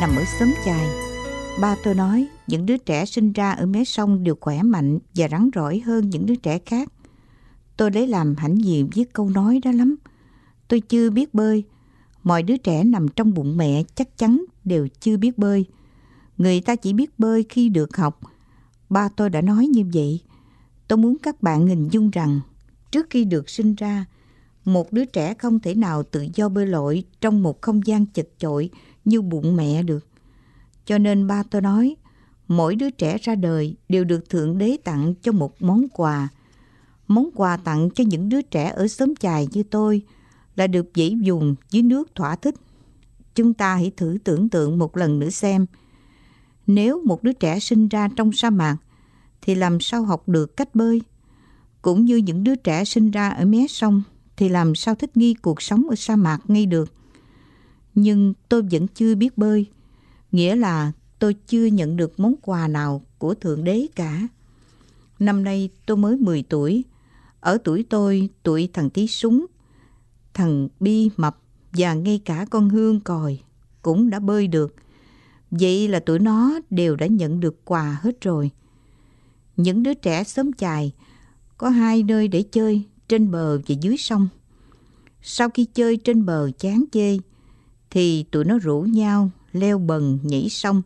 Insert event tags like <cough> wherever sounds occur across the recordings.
nằm ở xóm chài. Ba tôi nói những đứa trẻ sinh ra ở mé sông đều khỏe mạnh và rắn rỏi hơn những đứa trẻ khác. Tôi lấy làm hãnh diện với câu nói đó lắm. Tôi chưa biết bơi. Mọi đứa trẻ nằm trong bụng mẹ chắc chắn đều chưa biết bơi. Người ta chỉ biết bơi khi được học. Ba tôi đã nói như vậy. Tôi muốn các bạn hình dung rằng trước khi được sinh ra, một đứa trẻ không thể nào tự do bơi lội trong một không gian chật chội như bụng mẹ được. Cho nên ba tôi nói, mỗi đứa trẻ ra đời đều được Thượng Đế tặng cho một món quà. Món quà tặng cho những đứa trẻ ở xóm chài như tôi là được dĩ dùng dưới nước thỏa thích. Chúng ta hãy thử tưởng tượng một lần nữa xem. Nếu một đứa trẻ sinh ra trong sa mạc, thì làm sao học được cách bơi? Cũng như những đứa trẻ sinh ra ở mé sông, thì làm sao thích nghi cuộc sống ở sa mạc ngay được? Nhưng tôi vẫn chưa biết bơi nghĩa là tôi chưa nhận được món quà nào của Thượng Đế cả. Năm nay tôi mới 10 tuổi. Ở tuổi tôi, tuổi thằng Tí Súng, thằng Bi Mập và ngay cả con Hương Còi cũng đã bơi được. Vậy là tụi nó đều đã nhận được quà hết rồi. Những đứa trẻ sớm chài có hai nơi để chơi trên bờ và dưới sông. Sau khi chơi trên bờ chán chê, thì tụi nó rủ nhau leo bần nhảy sông.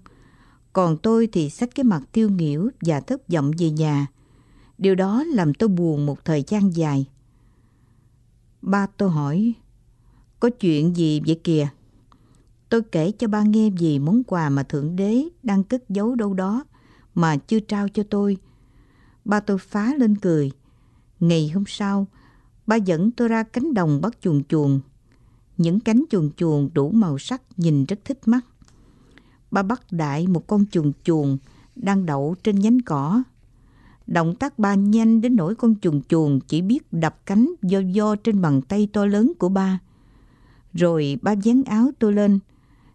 Còn tôi thì xách cái mặt tiêu nghỉu và thất vọng về nhà. Điều đó làm tôi buồn một thời gian dài. Ba tôi hỏi, có chuyện gì vậy kìa? Tôi kể cho ba nghe về món quà mà Thượng Đế đang cất giấu đâu đó mà chưa trao cho tôi. Ba tôi phá lên cười. Ngày hôm sau, ba dẫn tôi ra cánh đồng bắt chuồn chuồn. Những cánh chuồn chuồn đủ màu sắc nhìn rất thích mắt ba bắt đại một con chuồn chuồn đang đậu trên nhánh cỏ. Động tác ba nhanh đến nỗi con chuồn chuồn chỉ biết đập cánh do do trên bàn tay to lớn của ba. Rồi ba dán áo tôi lên,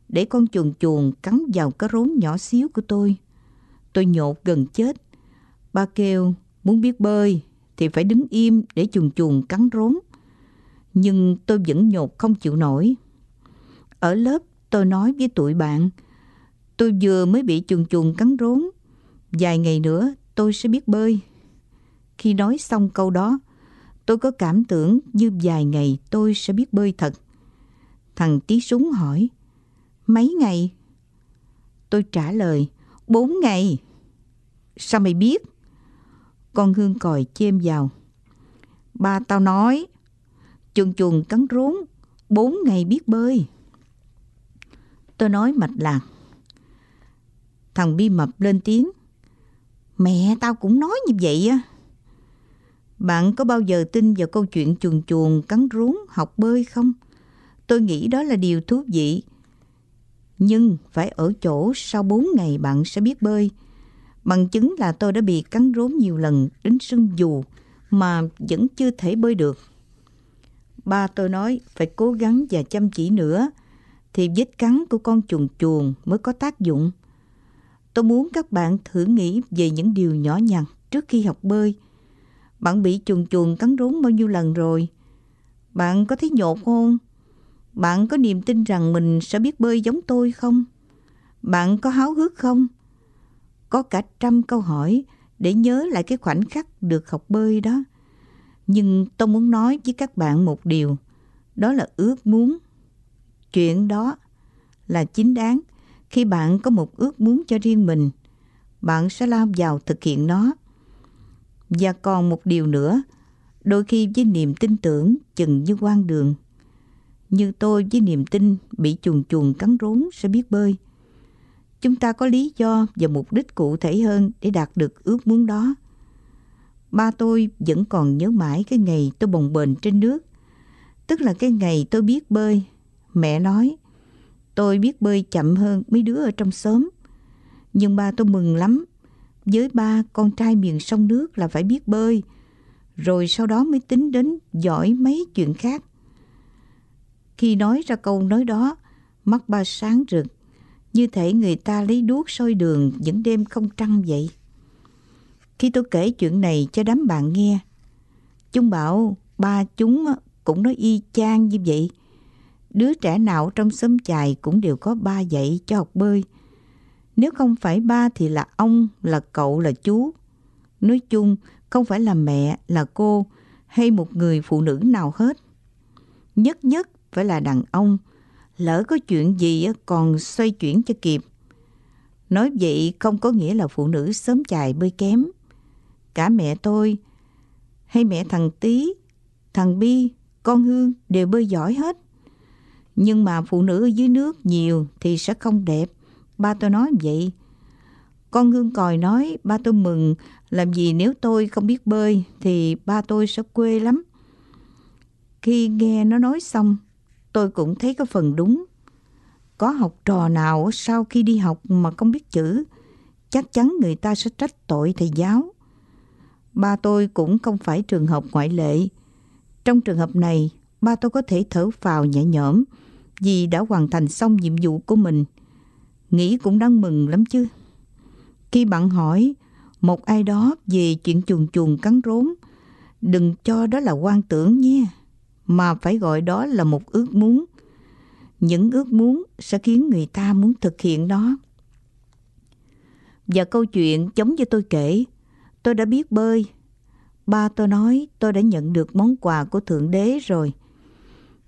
để con chuồn chuồn cắn vào cái rốn nhỏ xíu của tôi. Tôi nhột gần chết. Ba kêu, muốn biết bơi thì phải đứng im để chuồn chuồn cắn rốn. Nhưng tôi vẫn nhột không chịu nổi. Ở lớp tôi nói với tụi bạn Tôi vừa mới bị chuồn chuồn cắn rốn. Vài ngày nữa tôi sẽ biết bơi. Khi nói xong câu đó, tôi có cảm tưởng như vài ngày tôi sẽ biết bơi thật. Thằng tí súng hỏi, mấy ngày? Tôi trả lời, bốn ngày. Sao mày biết? Con Hương còi chêm vào. Ba tao nói, chuồn chuồn cắn rốn, bốn ngày biết bơi. Tôi nói mạch lạc, Thằng Bi Mập lên tiếng. Mẹ tao cũng nói như vậy á. Bạn có bao giờ tin vào câu chuyện chuồn chuồn cắn rốn học bơi không? Tôi nghĩ đó là điều thú vị. Nhưng phải ở chỗ sau 4 ngày bạn sẽ biết bơi. Bằng chứng là tôi đã bị cắn rốn nhiều lần đến sưng dù mà vẫn chưa thể bơi được. Ba tôi nói, phải cố gắng và chăm chỉ nữa, thì vết cắn của con chuồn chuồn mới có tác dụng. Tôi muốn các bạn thử nghĩ về những điều nhỏ nhặt trước khi học bơi. Bạn bị chuồn chuồn cắn rốn bao nhiêu lần rồi? Bạn có thấy nhột không? Bạn có niềm tin rằng mình sẽ biết bơi giống tôi không? Bạn có háo hức không? Có cả trăm câu hỏi để nhớ lại cái khoảnh khắc được học bơi đó. Nhưng tôi muốn nói với các bạn một điều, đó là ước muốn. Chuyện đó là chính đáng khi bạn có một ước muốn cho riêng mình, bạn sẽ lao vào thực hiện nó. Và còn một điều nữa, đôi khi với niềm tin tưởng chừng như quan đường. Như tôi với niềm tin bị chuồn chuồn cắn rốn sẽ biết bơi. Chúng ta có lý do và mục đích cụ thể hơn để đạt được ước muốn đó. Ba tôi vẫn còn nhớ mãi cái ngày tôi bồng bềnh trên nước. Tức là cái ngày tôi biết bơi. Mẹ nói, Tôi biết bơi chậm hơn mấy đứa ở trong xóm. Nhưng ba tôi mừng lắm. Với ba, con trai miền sông nước là phải biết bơi. Rồi sau đó mới tính đến giỏi mấy chuyện khác. Khi nói ra câu nói đó, mắt ba sáng rực. Như thể người ta lấy đuốc soi đường những đêm không trăng vậy. Khi tôi kể chuyện này cho đám bạn nghe, chúng bảo ba chúng cũng nói y chang như vậy. Đứa trẻ nào trong xóm chài cũng đều có ba dạy cho học bơi. Nếu không phải ba thì là ông, là cậu, là chú. Nói chung, không phải là mẹ, là cô hay một người phụ nữ nào hết. Nhất nhất phải là đàn ông. Lỡ có chuyện gì còn xoay chuyển cho kịp. Nói vậy không có nghĩa là phụ nữ sớm chài bơi kém. Cả mẹ tôi hay mẹ thằng Tý, thằng Bi, con Hương đều bơi giỏi hết. Nhưng mà phụ nữ ở dưới nước nhiều thì sẽ không đẹp. Ba tôi nói vậy. Con Hương còi nói ba tôi mừng làm gì nếu tôi không biết bơi thì ba tôi sẽ quê lắm. Khi nghe nó nói xong, tôi cũng thấy có phần đúng. Có học trò nào sau khi đi học mà không biết chữ, chắc chắn người ta sẽ trách tội thầy giáo. Ba tôi cũng không phải trường hợp ngoại lệ. Trong trường hợp này, ba tôi có thể thở phào nhẹ nhõm vì đã hoàn thành xong nhiệm vụ của mình. Nghĩ cũng đang mừng lắm chứ. Khi bạn hỏi một ai đó về chuyện chuồn chuồn cắn rốn, đừng cho đó là quan tưởng nha, mà phải gọi đó là một ước muốn. Những ước muốn sẽ khiến người ta muốn thực hiện nó. Và câu chuyện giống như tôi kể, tôi đã biết bơi. Ba tôi nói tôi đã nhận được món quà của Thượng Đế rồi.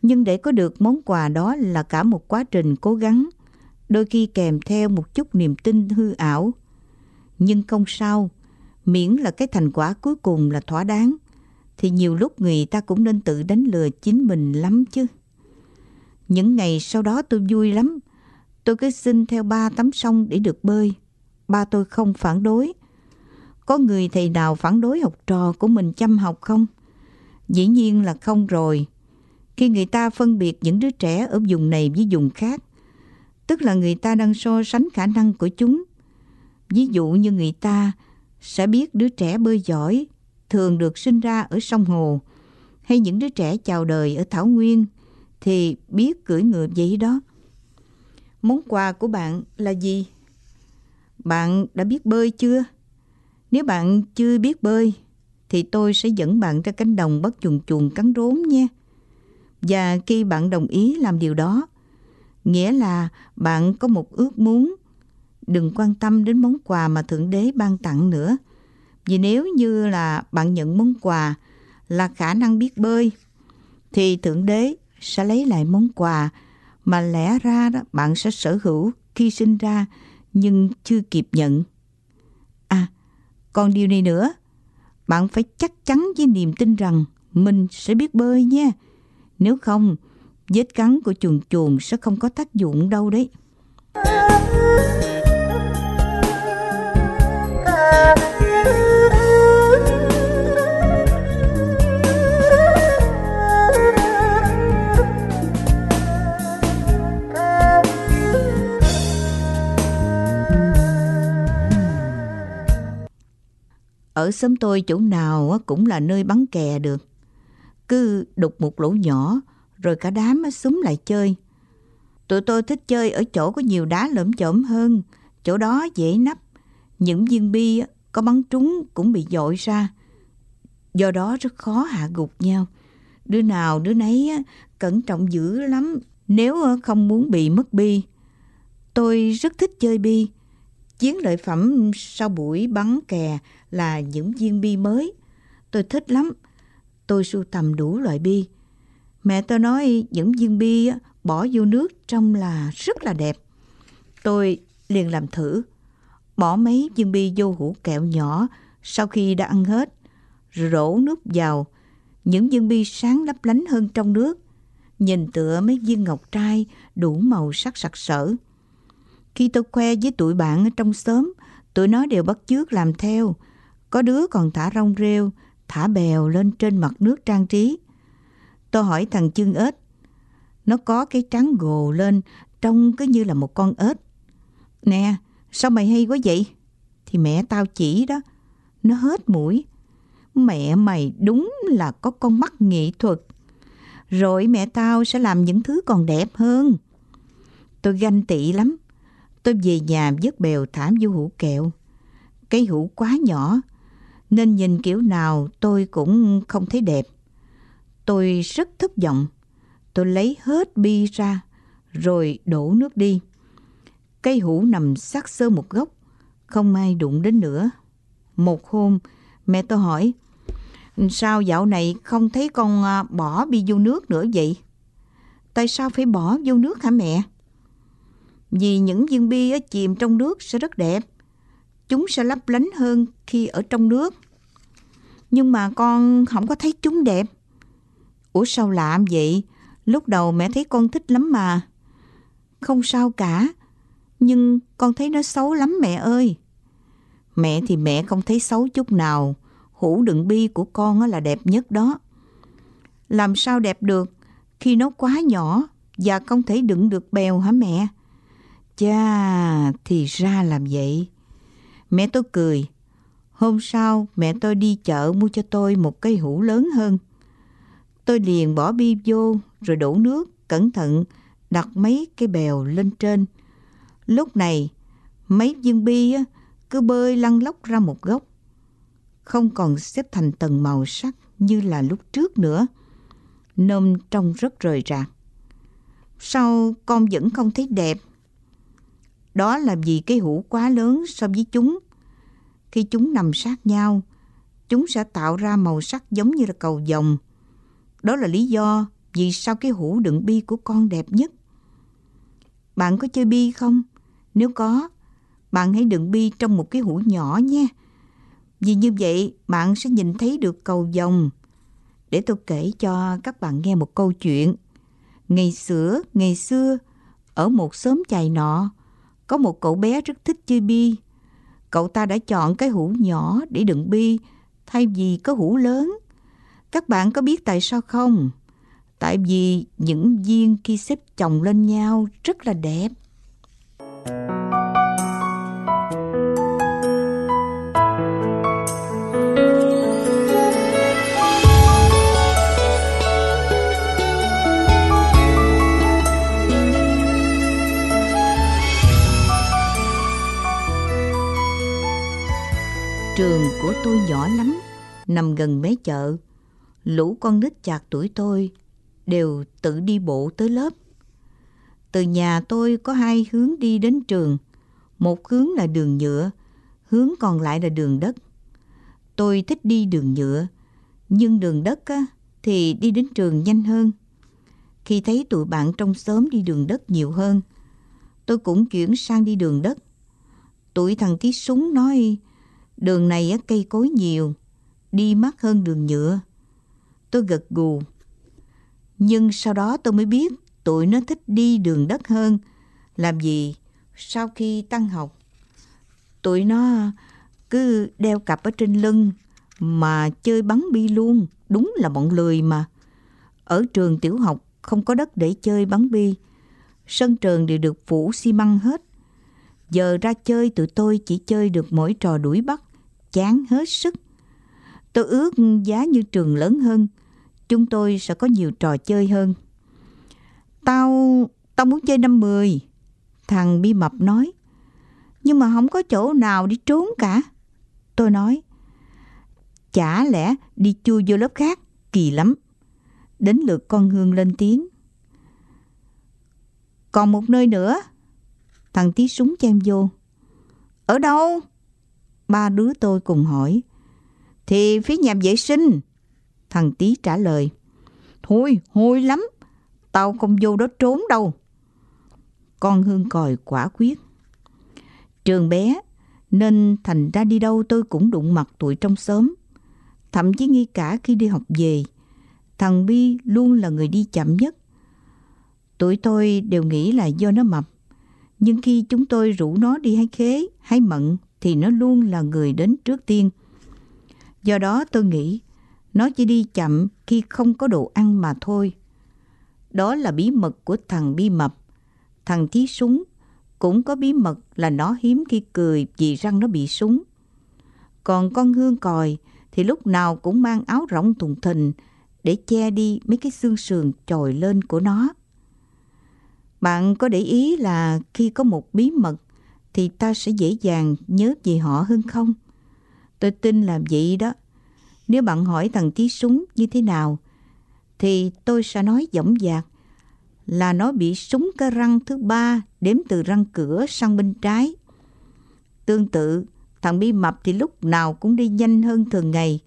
Nhưng để có được món quà đó là cả một quá trình cố gắng, đôi khi kèm theo một chút niềm tin hư ảo. Nhưng không sao, miễn là cái thành quả cuối cùng là thỏa đáng, thì nhiều lúc người ta cũng nên tự đánh lừa chính mình lắm chứ. Những ngày sau đó tôi vui lắm, tôi cứ xin theo ba tắm sông để được bơi. Ba tôi không phản đối. Có người thầy nào phản đối học trò của mình chăm học không? Dĩ nhiên là không rồi. Khi người ta phân biệt những đứa trẻ ở vùng này với vùng khác, tức là người ta đang so sánh khả năng của chúng. Ví dụ như người ta sẽ biết đứa trẻ bơi giỏi thường được sinh ra ở sông hồ hay những đứa trẻ chào đời ở thảo nguyên thì biết cưỡi ngựa vậy đó. Món quà của bạn là gì? Bạn đã biết bơi chưa? Nếu bạn chưa biết bơi thì tôi sẽ dẫn bạn ra cánh đồng bắt chuồn chuồn cắn rốn nha. Và khi bạn đồng ý làm điều đó, nghĩa là bạn có một ước muốn. Đừng quan tâm đến món quà mà Thượng Đế ban tặng nữa. Vì nếu như là bạn nhận món quà là khả năng biết bơi, thì Thượng Đế sẽ lấy lại món quà mà lẽ ra đó bạn sẽ sở hữu khi sinh ra nhưng chưa kịp nhận. À, còn điều này nữa, bạn phải chắc chắn với niềm tin rằng mình sẽ biết bơi nha. Nếu không, vết cắn của chuồn chuồn sẽ không có tác dụng đâu đấy. Ở xóm tôi chỗ nào cũng là nơi bắn kè được. Cứ đục một lỗ nhỏ rồi cả đám súng lại chơi. Tụi tôi thích chơi ở chỗ có nhiều đá lởm chởm hơn, chỗ đó dễ nắp. Những viên bi có bắn trúng cũng bị dội ra. Do đó rất khó hạ gục nhau. Đứa nào đứa nấy cẩn trọng dữ lắm nếu không muốn bị mất bi. Tôi rất thích chơi bi. Chiến lợi phẩm sau buổi bắn kè là những viên bi mới. Tôi thích lắm. Tôi sưu tầm đủ loại bi. Mẹ tôi nói những viên bi bỏ vô nước trông là rất là đẹp. Tôi liền làm thử. Bỏ mấy viên bi vô hũ kẹo nhỏ sau khi đã ăn hết. Rổ nước vào. Những viên bi sáng lấp lánh hơn trong nước. Nhìn tựa mấy viên ngọc trai đủ màu sắc sặc sỡ. Khi tôi khoe với tụi bạn ở trong xóm, tụi nó đều bắt chước làm theo. Có đứa còn thả rong rêu, thả bèo lên trên mặt nước trang trí. Tôi hỏi thằng chương ếch, nó có cái trắng gồ lên, trông cứ như là một con ếch. Nè, sao mày hay quá vậy? Thì mẹ tao chỉ đó, nó hết mũi. Mẹ mày đúng là có con mắt nghệ thuật. Rồi mẹ tao sẽ làm những thứ còn đẹp hơn. Tôi ganh tị lắm. Tôi về nhà vớt bèo thảm vô hũ kẹo. Cái hũ quá nhỏ, nên nhìn kiểu nào tôi cũng không thấy đẹp. Tôi rất thất vọng. Tôi lấy hết bi ra, rồi đổ nước đi. Cây hũ nằm sát sơ một góc, không ai đụng đến nữa. Một hôm, mẹ tôi hỏi, sao dạo này không thấy con à, bỏ bi vô nước nữa vậy? Tại sao phải bỏ vô nước hả mẹ? Vì những viên bi ở chìm trong nước sẽ rất đẹp. Chúng sẽ lấp lánh hơn khi ở trong nước. Nhưng mà con không có thấy chúng đẹp. Ủa sao lạ vậy? Lúc đầu mẹ thấy con thích lắm mà. Không sao cả. Nhưng con thấy nó xấu lắm mẹ ơi. Mẹ thì mẹ không thấy xấu chút nào. Hũ đựng bi của con là đẹp nhất đó. Làm sao đẹp được khi nó quá nhỏ và không thể đựng được bèo hả mẹ? Chà, thì ra làm vậy. Mẹ tôi cười. Hôm sau, mẹ tôi đi chợ mua cho tôi một cây hũ lớn hơn. Tôi liền bỏ bi vô rồi đổ nước, cẩn thận đặt mấy cây bèo lên trên. Lúc này, mấy viên bi cứ bơi lăn lóc ra một góc. Không còn xếp thành tầng màu sắc như là lúc trước nữa. Nôm trông rất rời rạc. Sao con vẫn không thấy đẹp? Đó là vì cái hũ quá lớn so với chúng. Khi chúng nằm sát nhau, chúng sẽ tạo ra màu sắc giống như là cầu vồng. Đó là lý do vì sao cái hũ đựng bi của con đẹp nhất. Bạn có chơi bi không? Nếu có, bạn hãy đựng bi trong một cái hũ nhỏ nhé. Vì như vậy, bạn sẽ nhìn thấy được cầu vồng. Để tôi kể cho các bạn nghe một câu chuyện. Ngày xưa, ngày xưa, ở một xóm chài nọ, có một cậu bé rất thích chơi bi. Cậu ta đã chọn cái hũ nhỏ để đựng bi, thay vì có hũ lớn. Các bạn có biết tại sao không? Tại vì những viên khi xếp chồng lên nhau rất là đẹp. Trường gần mé chợ. Lũ con nít chạc tuổi tôi đều tự đi bộ tới lớp. Từ nhà tôi có hai hướng đi đến trường. Một hướng là đường nhựa, hướng còn lại là đường đất. Tôi thích đi đường nhựa, nhưng đường đất á, thì đi đến trường nhanh hơn. Khi thấy tụi bạn trong xóm đi đường đất nhiều hơn, tôi cũng chuyển sang đi đường đất. Tụi thằng tí súng nói Đường này cây cối nhiều, đi mát hơn đường nhựa. Tôi gật gù. Nhưng sau đó tôi mới biết tụi nó thích đi đường đất hơn. Làm gì? Sau khi tăng học, tụi nó cứ đeo cặp ở trên lưng mà chơi bắn bi luôn. Đúng là bọn lười mà. Ở trường tiểu học không có đất để chơi bắn bi. Sân trường đều được phủ xi măng hết. Giờ ra chơi tụi tôi chỉ chơi được mỗi trò đuổi bắt chán hết sức. Tôi ước giá như trường lớn hơn, chúng tôi sẽ có nhiều trò chơi hơn. Tao, tao muốn chơi năm mười. Thằng Bi Mập nói. Nhưng mà không có chỗ nào đi trốn cả. Tôi nói. Chả lẽ đi chui vô lớp khác, kỳ lắm. Đến lượt con Hương lên tiếng. Còn một nơi nữa. Thằng tí súng chen vô. Ở đâu? Ba đứa tôi cùng hỏi. Thì phía nhà vệ sinh. Thằng tí trả lời. Thôi, hôi lắm. Tao không vô đó trốn đâu. Con Hương còi quả quyết. Trường bé, nên thành ra đi đâu tôi cũng đụng mặt tụi trong xóm. Thậm chí ngay cả khi đi học về, thằng Bi luôn là người đi chậm nhất. Tụi tôi đều nghĩ là do nó mập. Nhưng khi chúng tôi rủ nó đi hay khế, hay mận thì nó luôn là người đến trước tiên. Do đó tôi nghĩ, nó chỉ đi chậm khi không có đồ ăn mà thôi. Đó là bí mật của thằng bi mập. Thằng thí súng cũng có bí mật là nó hiếm khi cười vì răng nó bị súng. Còn con hương còi thì lúc nào cũng mang áo rộng thùng thình để che đi mấy cái xương sườn trồi lên của nó. Bạn có để ý là khi có một bí mật thì ta sẽ dễ dàng nhớ về họ hơn không? Tôi tin là vậy đó. Nếu bạn hỏi thằng tí súng như thế nào, thì tôi sẽ nói dõng dạc là nó bị súng cái răng thứ ba đếm từ răng cửa sang bên trái. Tương tự, thằng Bi Mập thì lúc nào cũng đi nhanh hơn thường ngày.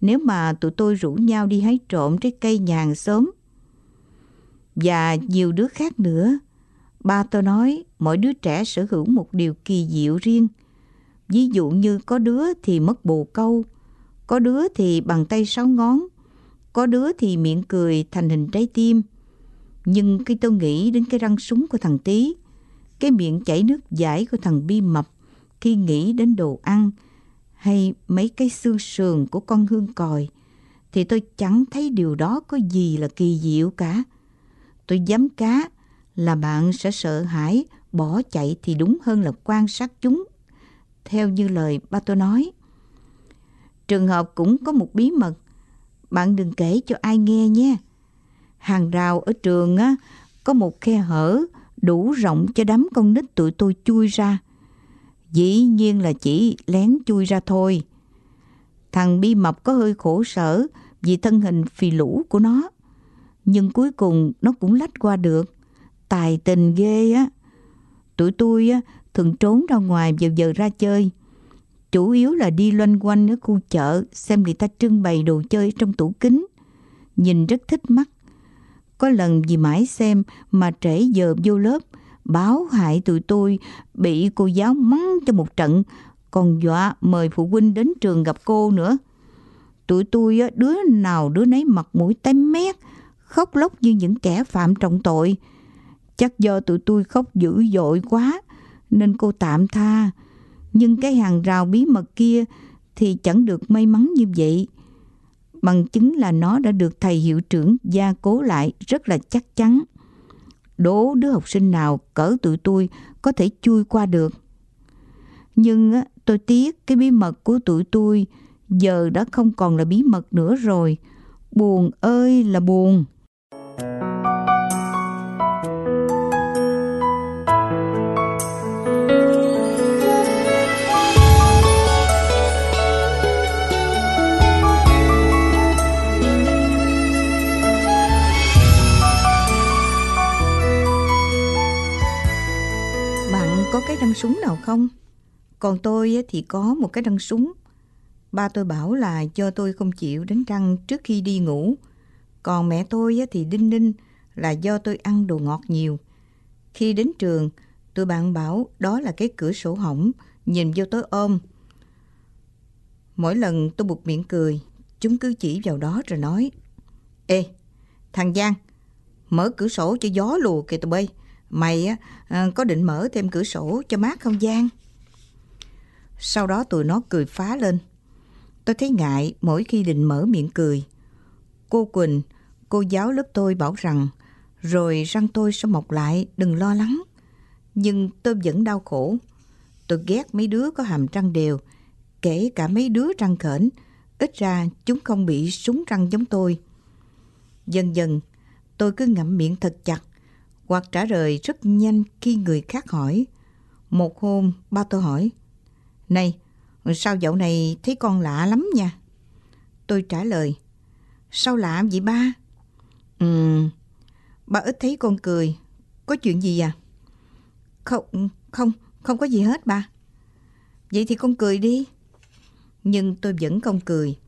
Nếu mà tụi tôi rủ nhau đi hái trộm trái cây nhà hàng sớm. Và nhiều đứa khác nữa. Ba tôi nói mỗi đứa trẻ sở hữu một điều kỳ diệu riêng. Ví dụ như có đứa thì mất bồ câu, có đứa thì bằng tay sáu ngón, có đứa thì miệng cười thành hình trái tim. Nhưng khi tôi nghĩ đến cái răng súng của thằng Tý, cái miệng chảy nước giải của thằng Bi Mập, khi nghĩ đến đồ ăn, hay mấy cái xương sườn của con hương còi, thì tôi chẳng thấy điều đó có gì là kỳ diệu cả. Tôi dám cá là bạn sẽ sợ hãi, bỏ chạy thì đúng hơn là quan sát chúng, theo như lời ba tôi nói. Trường hợp cũng có một bí mật, bạn đừng kể cho ai nghe nhé. Hàng rào ở trường á, có một khe hở đủ rộng cho đám con nít tụi tôi chui ra. Dĩ nhiên là chỉ lén chui ra thôi. Thằng Bi Mập có hơi khổ sở vì thân hình phì lũ của nó. Nhưng cuối cùng nó cũng lách qua được. Tài tình ghê á. Tụi tôi á, thường trốn ra ngoài vào giờ ra chơi. Chủ yếu là đi loanh quanh ở khu chợ xem người ta trưng bày đồ chơi trong tủ kính. Nhìn rất thích mắt. Có lần vì mãi xem mà trễ giờ vô lớp, báo hại tụi tôi bị cô giáo mắng cho một trận, còn dọa mời phụ huynh đến trường gặp cô nữa. Tụi tôi đứa nào đứa nấy mặt mũi tái mét, khóc lóc như những kẻ phạm trọng tội. Chắc do tụi tôi khóc dữ dội quá, nên cô tạm tha. Nhưng cái hàng rào bí mật kia thì chẳng được may mắn như vậy. Bằng chứng là nó đã được thầy hiệu trưởng gia cố lại rất là chắc chắn. Đố đứa học sinh nào cỡ tụi tôi có thể chui qua được. Nhưng tôi tiếc cái bí mật của tụi tôi giờ đã không còn là bí mật nữa rồi. Buồn ơi là buồn. Răng súng nào không? Còn tôi thì có một cái răng súng. Ba tôi bảo là cho tôi không chịu đánh răng trước khi đi ngủ. Còn mẹ tôi thì đinh ninh là do tôi ăn đồ ngọt nhiều. Khi đến trường, tôi bạn bảo đó là cái cửa sổ hỏng, nhìn vô tối ôm. Mỗi lần tôi buộc miệng cười, chúng cứ chỉ vào đó rồi nói Ê, thằng Giang, mở cửa sổ cho gió lùa kìa tụi bay. Mày á, ờ, có định mở thêm cửa sổ cho mát không gian Sau đó tụi nó cười phá lên. Tôi thấy ngại mỗi khi định mở miệng cười. Cô Quỳnh, cô giáo lớp tôi bảo rằng rồi răng tôi sẽ mọc lại, đừng lo lắng. Nhưng tôi vẫn đau khổ. Tôi ghét mấy đứa có hàm răng đều, kể cả mấy đứa răng khểnh. Ít ra chúng không bị súng răng giống tôi. Dần dần, tôi cứ ngậm miệng thật chặt hoặc trả lời rất nhanh khi người khác hỏi. Một hôm, ba tôi hỏi, Này, sao dạo này thấy con lạ lắm nha? Tôi trả lời, Sao lạ vậy ba? Ừ, ba ít thấy con cười. Có chuyện gì à? Không, không, không có gì hết ba. Vậy thì con cười đi. Nhưng tôi vẫn không cười.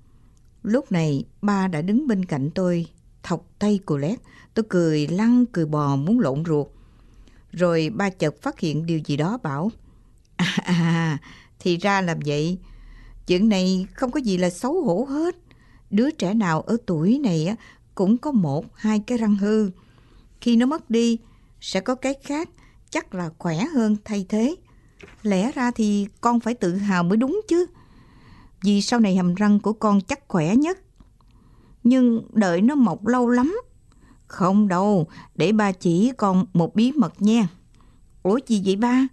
Lúc này ba đã đứng bên cạnh tôi, thọc tay cô lét, Tôi cười lăn cười bò muốn lộn ruột. Rồi ba chợt phát hiện điều gì đó bảo À, à, à thì ra làm vậy. Chuyện này không có gì là xấu hổ hết. Đứa trẻ nào ở tuổi này cũng có một, hai cái răng hư. Khi nó mất đi, sẽ có cái khác chắc là khỏe hơn thay thế. Lẽ ra thì con phải tự hào mới đúng chứ. Vì sau này hàm răng của con chắc khỏe nhất. Nhưng đợi nó mọc lâu lắm không đâu, để ba chỉ con một bí mật nha. Ủa gì vậy ba?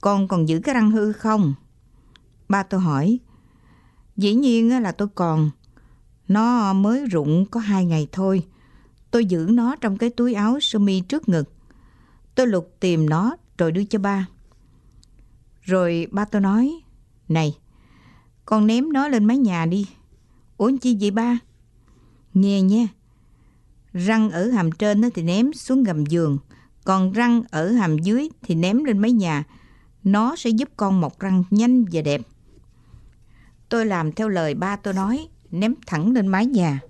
Con còn giữ cái răng hư không? Ba tôi hỏi. Dĩ nhiên là tôi còn. Nó mới rụng có hai ngày thôi. Tôi giữ nó trong cái túi áo sơ mi trước ngực. Tôi lục tìm nó rồi đưa cho ba. Rồi ba tôi nói, Này, con ném nó lên mái nhà đi. Ủa chi vậy ba? Nghe nha, Răng ở hàm trên thì ném xuống gầm giường, còn răng ở hàm dưới thì ném lên mái nhà. Nó sẽ giúp con mọc răng nhanh và đẹp. Tôi làm theo lời ba tôi nói, ném thẳng lên mái nhà.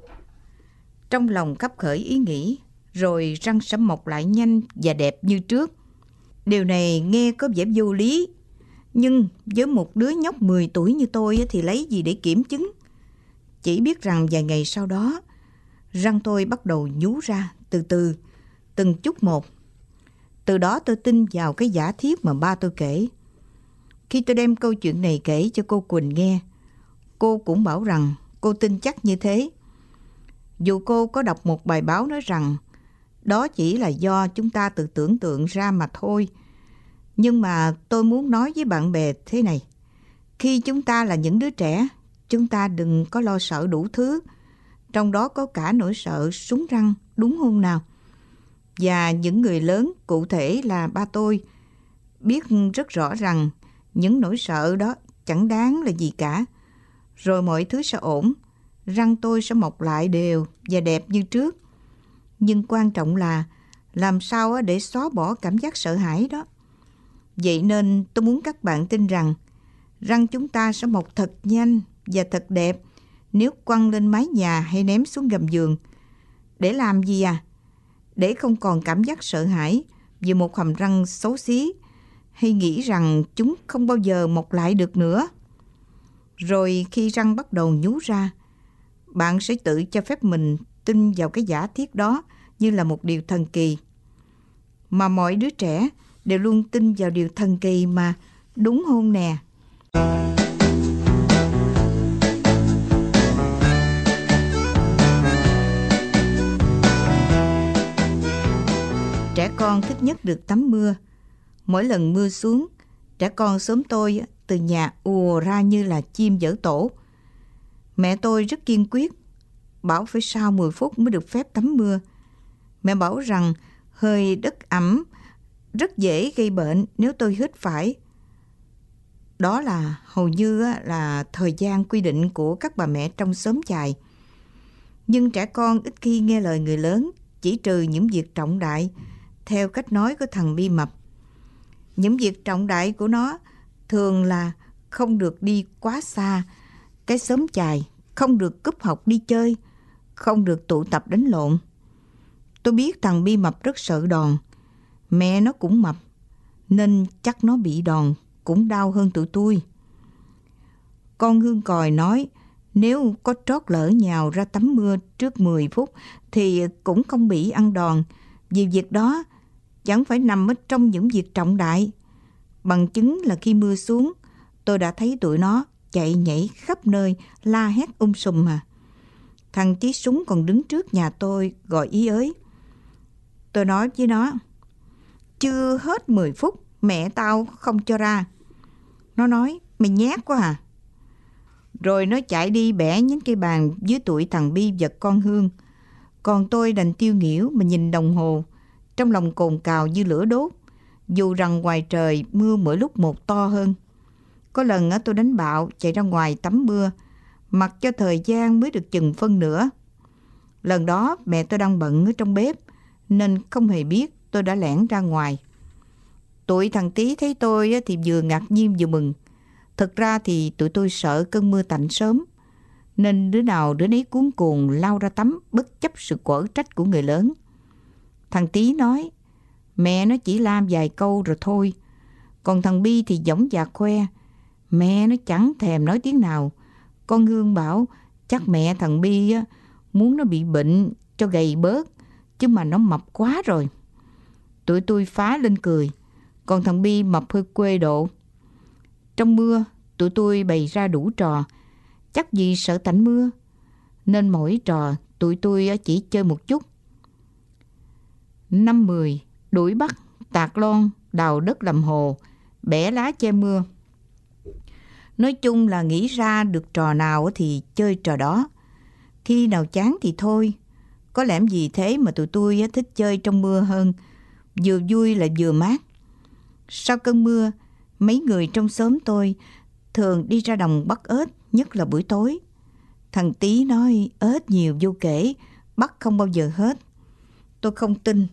Trong lòng cấp khởi ý nghĩ, rồi răng sẽ mọc lại nhanh và đẹp như trước. Điều này nghe có vẻ vô lý, nhưng với một đứa nhóc 10 tuổi như tôi thì lấy gì để kiểm chứng? Chỉ biết rằng vài ngày sau đó, răng tôi bắt đầu nhú ra từ từ, từng chút một. Từ đó tôi tin vào cái giả thiết mà ba tôi kể. Khi tôi đem câu chuyện này kể cho cô Quỳnh nghe, cô cũng bảo rằng cô tin chắc như thế. Dù cô có đọc một bài báo nói rằng đó chỉ là do chúng ta tự tưởng tượng ra mà thôi. Nhưng mà tôi muốn nói với bạn bè thế này. Khi chúng ta là những đứa trẻ, chúng ta đừng có lo sợ đủ thứ. Trong đó có cả nỗi sợ súng răng, đúng hôm nào? Và những người lớn, cụ thể là ba tôi, biết rất rõ rằng những nỗi sợ đó chẳng đáng là gì cả. Rồi mọi thứ sẽ ổn, răng tôi sẽ mọc lại đều và đẹp như trước. Nhưng quan trọng là làm sao để xóa bỏ cảm giác sợ hãi đó. Vậy nên tôi muốn các bạn tin rằng răng chúng ta sẽ mọc thật nhanh và thật đẹp nếu quăng lên mái nhà hay ném xuống gầm giường. Để làm gì à? Để không còn cảm giác sợ hãi vì một hàm răng xấu xí hay nghĩ rằng chúng không bao giờ mọc lại được nữa. Rồi khi răng bắt đầu nhú ra, bạn sẽ tự cho phép mình tin vào cái giả thiết đó như là một điều thần kỳ. Mà mọi đứa trẻ đều luôn tin vào điều thần kỳ mà, đúng hôn nè. Trẻ con thích nhất được tắm mưa. Mỗi lần mưa xuống, trẻ con sớm tôi từ nhà ùa ra như là chim dở tổ. Mẹ tôi rất kiên quyết, bảo phải sau 10 phút mới được phép tắm mưa. Mẹ bảo rằng hơi đất ẩm rất dễ gây bệnh nếu tôi hít phải. Đó là hầu như là thời gian quy định của các bà mẹ trong xóm chài. Nhưng trẻ con ít khi nghe lời người lớn, chỉ trừ những việc trọng đại, theo cách nói của thằng Bi Mập. Những việc trọng đại của nó thường là không được đi quá xa, cái sớm chài, không được cúp học đi chơi, không được tụ tập đánh lộn. Tôi biết thằng Bi Mập rất sợ đòn, Mẹ nó cũng mập, nên chắc nó bị đòn cũng đau hơn tụi tôi. Con Hương Còi nói nếu có trót lỡ nhào ra tắm mưa trước 10 phút thì cũng không bị ăn đòn vì việc đó chẳng phải nằm ở trong những việc trọng đại. Bằng chứng là khi mưa xuống, tôi đã thấy tụi nó chạy nhảy khắp nơi, la hét um sùm mà. Thằng chí súng còn đứng trước nhà tôi gọi ý ới. Tôi nói với nó, chưa hết 10 phút, mẹ tao không cho ra. Nó nói, mày nhát quá à. Rồi nó chạy đi bẻ những cây bàn dưới tuổi thằng Bi vật con Hương. Còn tôi đành tiêu nghỉu mà nhìn đồng hồ, trong lòng cồn cào như lửa đốt, dù rằng ngoài trời mưa mỗi lúc một to hơn. Có lần tôi đánh bạo chạy ra ngoài tắm mưa, mặc cho thời gian mới được chừng phân nữa. Lần đó mẹ tôi đang bận ở trong bếp, nên không hề biết tôi đã lẻn ra ngoài. Tụi thằng tí thấy tôi thì vừa ngạc nhiên vừa mừng. thật ra thì tụi tôi sợ cơn mưa tạnh sớm. Nên đứa nào đứa nấy cuốn cuồng lao ra tắm bất chấp sự quở trách của người lớn. Thằng tí nói, mẹ nó chỉ làm vài câu rồi thôi. Còn thằng Bi thì giống dạc khoe, mẹ nó chẳng thèm nói tiếng nào. Con Hương bảo, chắc mẹ thằng Bi á, muốn nó bị bệnh cho gầy bớt, chứ mà nó mập quá rồi. Tụi tôi phá lên cười, còn thằng Bi mập hơi quê độ. Trong mưa, tụi tôi bày ra đủ trò, chắc gì sợ tạnh mưa. Nên mỗi trò tụi tôi chỉ chơi một chút. Năm mười, đuổi bắt, tạc lon, đào đất làm hồ, bẻ lá che mưa. Nói chung là nghĩ ra được trò nào thì chơi trò đó. Khi nào chán thì thôi. Có lẽ gì thế mà tụi tôi thích chơi trong mưa hơn vừa vui lại vừa mát. Sau cơn mưa, mấy người trong xóm tôi thường đi ra đồng bắt ếch, nhất là buổi tối. Thằng Tý nói ếch nhiều vô kể, bắt không bao giờ hết. Tôi không tin.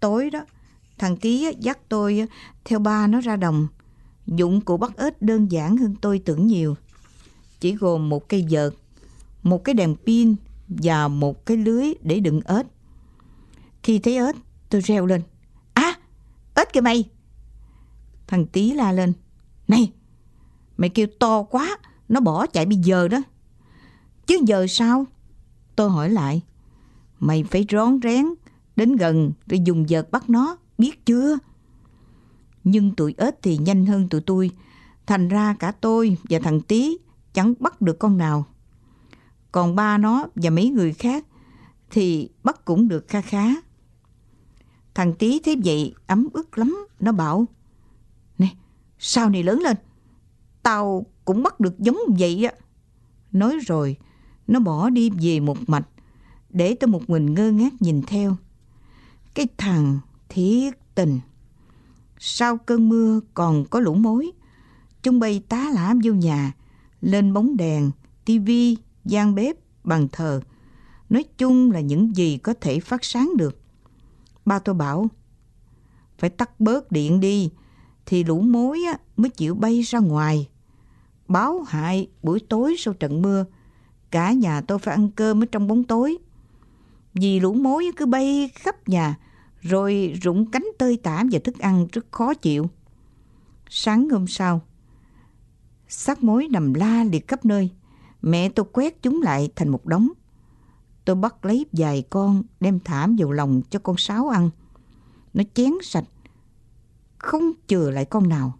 Tối đó, thằng tí dắt tôi theo ba nó ra đồng. Dụng cụ bắt ếch đơn giản hơn tôi tưởng nhiều. Chỉ gồm một cây vợt, một cái đèn pin và một cái lưới để đựng ếch. Khi thấy ếch, tôi reo lên. À, ếch kìa mày! Thằng Tí la lên. Này, mày kêu to quá, nó bỏ chạy bây giờ đó. Chứ giờ sao? Tôi hỏi lại. Mày phải rón rén, đến gần rồi dùng vợt bắt nó, biết chưa? Nhưng tụi ếch thì nhanh hơn tụi tôi. Thành ra cả tôi và thằng Tí chẳng bắt được con nào. Còn ba nó và mấy người khác thì bắt cũng được kha khá. Thằng Tí thấy vậy ấm ức lắm. Nó bảo, Nè, sau này lớn lên, tao cũng bắt được giống vậy á. Nói rồi, nó bỏ đi về một mạch, để tôi một mình ngơ ngác nhìn theo. Cái thằng thiết tình. Sau cơn mưa còn có lũ mối, chúng bay tá lả vô nhà, lên bóng đèn, tivi, gian bếp, bàn thờ. Nói chung là những gì có thể phát sáng được. Ba tôi bảo, phải tắt bớt điện đi, thì lũ mối á, mới chịu bay ra ngoài. Báo hại buổi tối sau trận mưa, cả nhà tôi phải ăn cơm ở trong bóng tối. Vì lũ mối cứ bay khắp nhà, rồi rụng cánh tơi tả và thức ăn rất khó chịu. Sáng hôm sau, xác mối nằm la liệt khắp nơi. Mẹ tôi quét chúng lại thành một đống. Tôi bắt lấy vài con đem thảm vào lòng cho con sáo ăn. Nó chén sạch, không chừa lại con nào.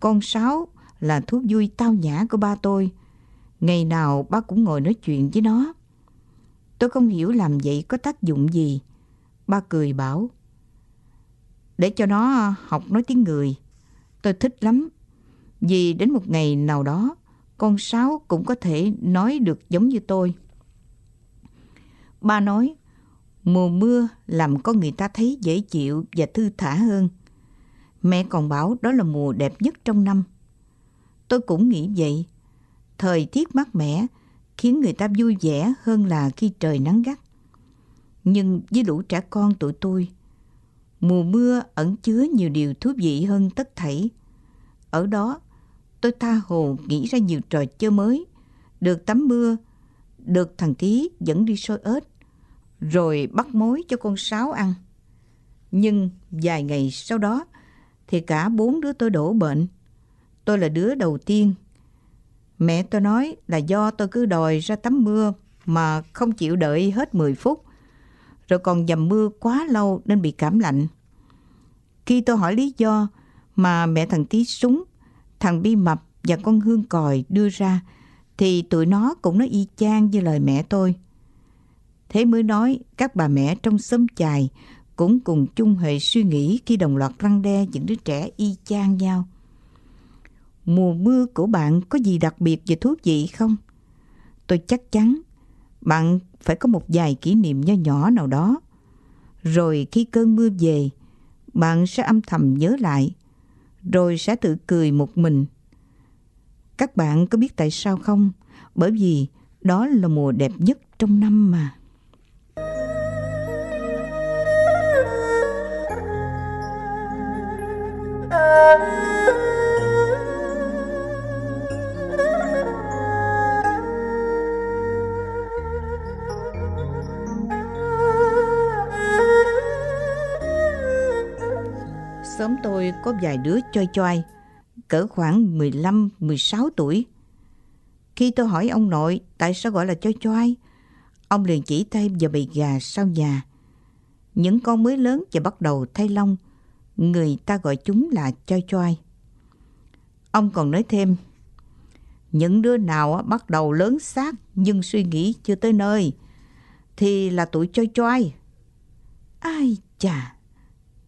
Con sáo là thú vui tao nhã của ba tôi. Ngày nào ba cũng ngồi nói chuyện với nó. Tôi không hiểu làm vậy có tác dụng gì. Ba cười bảo, để cho nó học nói tiếng người. Tôi thích lắm, vì đến một ngày nào đó, con sáu cũng có thể nói được giống như tôi. Ba nói, mùa mưa làm con người ta thấy dễ chịu và thư thả hơn. Mẹ còn bảo đó là mùa đẹp nhất trong năm. Tôi cũng nghĩ vậy. Thời tiết mát mẻ khiến người ta vui vẻ hơn là khi trời nắng gắt. Nhưng với lũ trẻ con tụi tôi, mùa mưa ẩn chứa nhiều điều thú vị hơn tất thảy. Ở đó, tôi tha hồ nghĩ ra nhiều trò chơi mới, được tắm mưa, được thằng Tí dẫn đi sôi ếch, rồi bắt mối cho con sáo ăn. Nhưng vài ngày sau đó thì cả bốn đứa tôi đổ bệnh. Tôi là đứa đầu tiên. Mẹ tôi nói là do tôi cứ đòi ra tắm mưa mà không chịu đợi hết 10 phút. Rồi còn dầm mưa quá lâu nên bị cảm lạnh. Khi tôi hỏi lý do mà mẹ thằng Tí súng, thằng Bi Mập và con Hương Còi đưa ra thì tụi nó cũng nói y chang như lời mẹ tôi. Thế mới nói các bà mẹ trong xóm chài cũng cùng chung hệ suy nghĩ khi đồng loạt răng đe những đứa trẻ y chang nhau. Mùa mưa của bạn có gì đặc biệt và thú vị không? Tôi chắc chắn bạn phải có một vài kỷ niệm nho nhỏ nào đó. Rồi khi cơn mưa về, bạn sẽ âm thầm nhớ lại, rồi sẽ tự cười một mình. Các bạn có biết tại sao không? Bởi vì đó là mùa đẹp nhất trong năm mà. Xóm tôi có vài đứa choi choi, cỡ khoảng 15-16 tuổi. Khi tôi hỏi ông nội tại sao gọi là choi choi, ông liền chỉ tay vào bầy gà sau nhà. Những con mới lớn và bắt đầu thay lông, người ta gọi chúng là choi choi. Ông còn nói thêm, những đứa nào bắt đầu lớn xác nhưng suy nghĩ chưa tới nơi, thì là tuổi choi choi. Ai chà,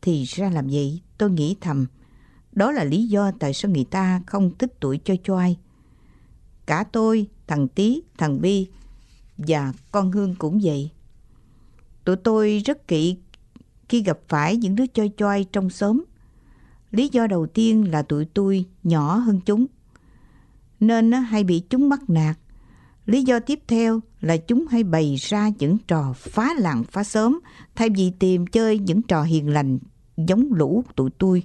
thì ra làm vậy, tôi nghĩ thầm. Đó là lý do tại sao người ta không thích tuổi cho choai. Cả tôi, thằng Tí, thằng Bi và con Hương cũng vậy. Tụi tôi rất kỵ khi gặp phải những đứa choi choai trong xóm. Lý do đầu tiên là tụi tôi nhỏ hơn chúng, nên hay bị chúng mắc nạt. Lý do tiếp theo là chúng hay bày ra những trò phá làng phá xóm thay vì tìm chơi những trò hiền lành giống lũ tụi tôi.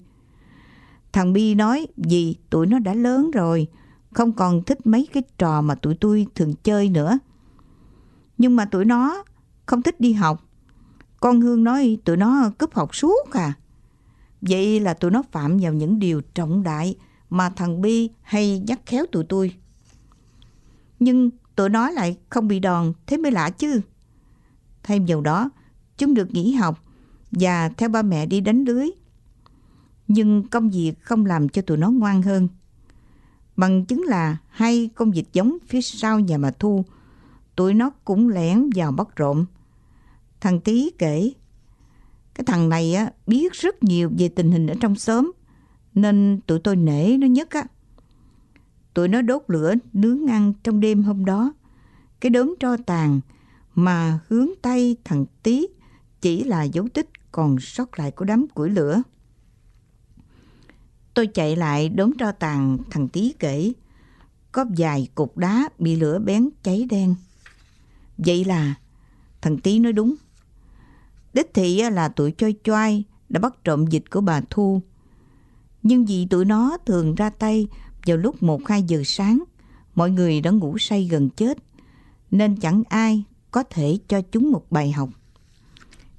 Thằng Bi nói vì tụi nó đã lớn rồi, không còn thích mấy cái trò mà tụi tôi thường chơi nữa. Nhưng mà tụi nó không thích đi học. Con Hương nói tụi nó cướp học suốt à. Vậy là tụi nó phạm vào những điều trọng đại mà thằng Bi hay nhắc khéo tụi tôi. Nhưng tụi nó lại không bị đòn, thế mới lạ chứ. Thêm vào đó, chúng được nghỉ học và theo ba mẹ đi đánh lưới. Nhưng công việc không làm cho tụi nó ngoan hơn. Bằng chứng là hai công việc giống phía sau nhà mà Thu, tụi nó cũng lẻn vào bắt trộm. Thằng Tý kể, cái thằng này á, biết rất nhiều về tình hình ở trong xóm, nên tụi tôi nể nó nhất á. Tụi nó đốt lửa nướng ăn trong đêm hôm đó. Cái đốm tro tàn mà hướng tay thằng Tý chỉ là dấu tích còn sót lại của đám củi lửa. Tôi chạy lại đốn tro tàn thằng tí kể. Có vài cục đá bị lửa bén cháy đen. Vậy là thằng tí nói đúng. Đích thị là tụi choi choai đã bắt trộm dịch của bà Thu. Nhưng vì tụi nó thường ra tay vào lúc 1-2 giờ sáng, mọi người đã ngủ say gần chết, nên chẳng ai có thể cho chúng một bài học.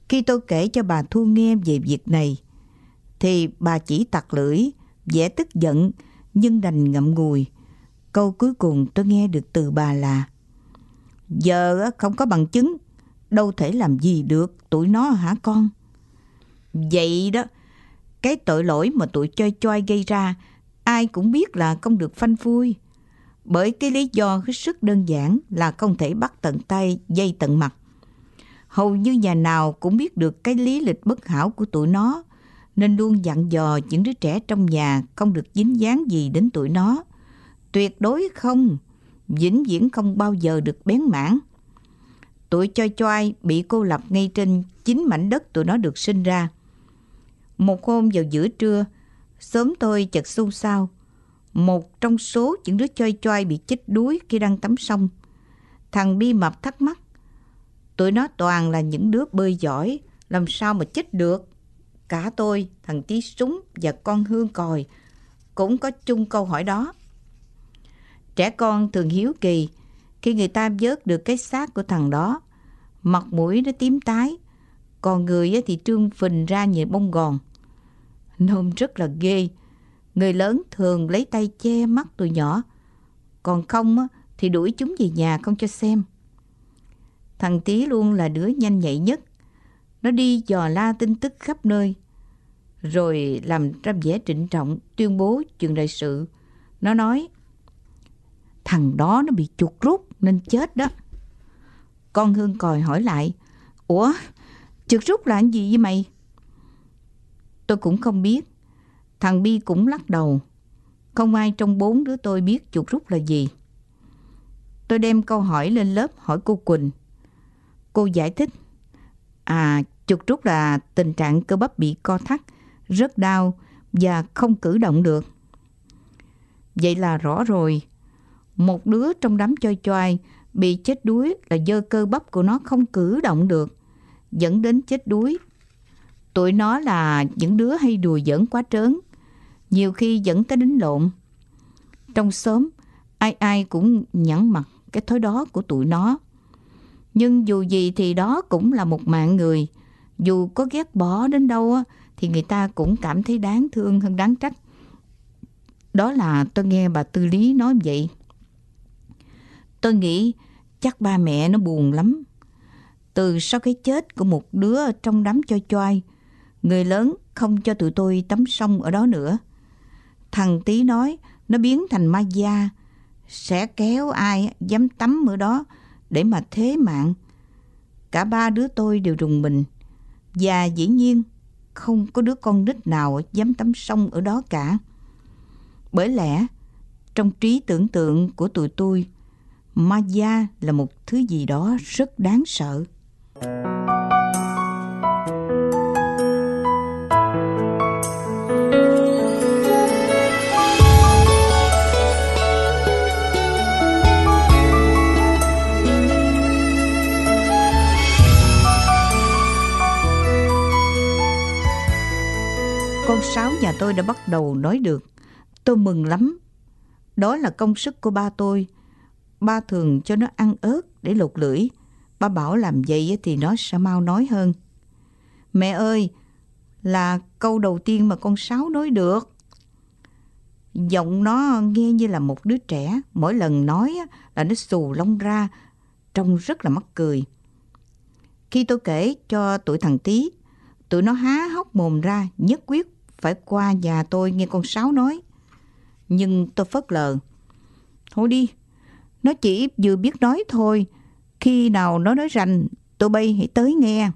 Khi tôi kể cho bà Thu nghe về việc này, thì bà chỉ tặc lưỡi, vẻ tức giận nhưng đành ngậm ngùi. Câu cuối cùng tôi nghe được từ bà là Giờ không có bằng chứng, đâu thể làm gì được tụi nó hả con? Vậy đó, cái tội lỗi mà tụi chơi choi gây ra, ai cũng biết là không được phanh phui. Bởi cái lý do hết sức đơn giản là không thể bắt tận tay, dây tận mặt. Hầu như nhà nào cũng biết được cái lý lịch bất hảo của tụi nó, nên luôn dặn dò những đứa trẻ trong nhà không được dính dáng gì đến tụi nó. Tuyệt đối không, vĩnh viễn không bao giờ được bén mảng. Tụi choi choi bị cô lập ngay trên chính mảnh đất tụi nó được sinh ra. Một hôm vào giữa trưa, sớm tôi chợt xôn xao. Một trong số những đứa choi choi bị chết đuối khi đang tắm sông. Thằng Bi Mập thắc mắc. Tụi nó toàn là những đứa bơi giỏi, làm sao mà chết được? Cả tôi, thằng Tí Súng và con Hương Còi cũng có chung câu hỏi đó. Trẻ con thường hiếu kỳ khi người ta vớt được cái xác của thằng đó. Mặt mũi nó tím tái, còn người thì trương phình ra như bông gòn. Nôm rất là ghê. Người lớn thường lấy tay che mắt tụi nhỏ. Còn không thì đuổi chúng về nhà không cho xem. Thằng Tí luôn là đứa nhanh nhạy nhất. Nó đi dò la tin tức khắp nơi. Rồi làm ra vẻ trịnh trọng tuyên bố chuyện đại sự. Nó nói, thằng đó nó bị chuột rút nên chết đó. Con Hương còi hỏi lại, Ủa, chuột rút là cái gì với mày? Tôi cũng không biết. Thằng Bi cũng lắc đầu. Không ai trong bốn đứa tôi biết chuột rút là gì. Tôi đem câu hỏi lên lớp hỏi cô Quỳnh. Cô giải thích. À, chuột rút là tình trạng cơ bắp bị co thắt, rất đau và không cử động được. Vậy là rõ rồi. Một đứa trong đám choi choai bị chết đuối là do cơ bắp của nó không cử động được, dẫn đến chết đuối. Tụi nó là những đứa hay đùa giỡn quá trớn, nhiều khi dẫn tới đánh lộn. Trong xóm, ai ai cũng nhẵn mặt cái thói đó của tụi nó. Nhưng dù gì thì đó cũng là một mạng người. Dù có ghét bỏ đến đâu thì người ta cũng cảm thấy đáng thương hơn đáng trách. Đó là tôi nghe bà Tư Lý nói vậy. Tôi nghĩ chắc ba mẹ nó buồn lắm. Từ sau cái chết của một đứa trong đám cho choai, người lớn không cho tụi tôi tắm sông ở đó nữa. Thằng Tí nói nó biến thành ma gia, sẽ kéo ai dám tắm ở đó để mà thế mạng. Cả ba đứa tôi đều rùng mình. Và dĩ nhiên không có đứa con nít nào dám tắm sông ở đó cả. Bởi lẽ trong trí tưởng tượng của tụi tôi, ma gia là một thứ gì đó rất đáng sợ. Con sáu nhà tôi đã bắt đầu nói được. Tôi mừng lắm. Đó là công sức của ba tôi. Ba thường cho nó ăn ớt để lột lưỡi. Ba bảo làm vậy thì nó sẽ mau nói hơn. Mẹ ơi, là câu đầu tiên mà con sáu nói được. Giọng nó nghe như là một đứa trẻ, mỗi lần nói là nó xù lông ra, trông rất là mắc cười. Khi tôi kể cho tụi thằng Tí, tụi nó há hốc mồm ra, nhất quyết phải qua nhà tôi nghe con Sáu nói. Nhưng tôi phớt lờ. Thôi đi, nó chỉ vừa biết nói thôi. Khi nào nó nói rành, tôi bay hãy tới nghe.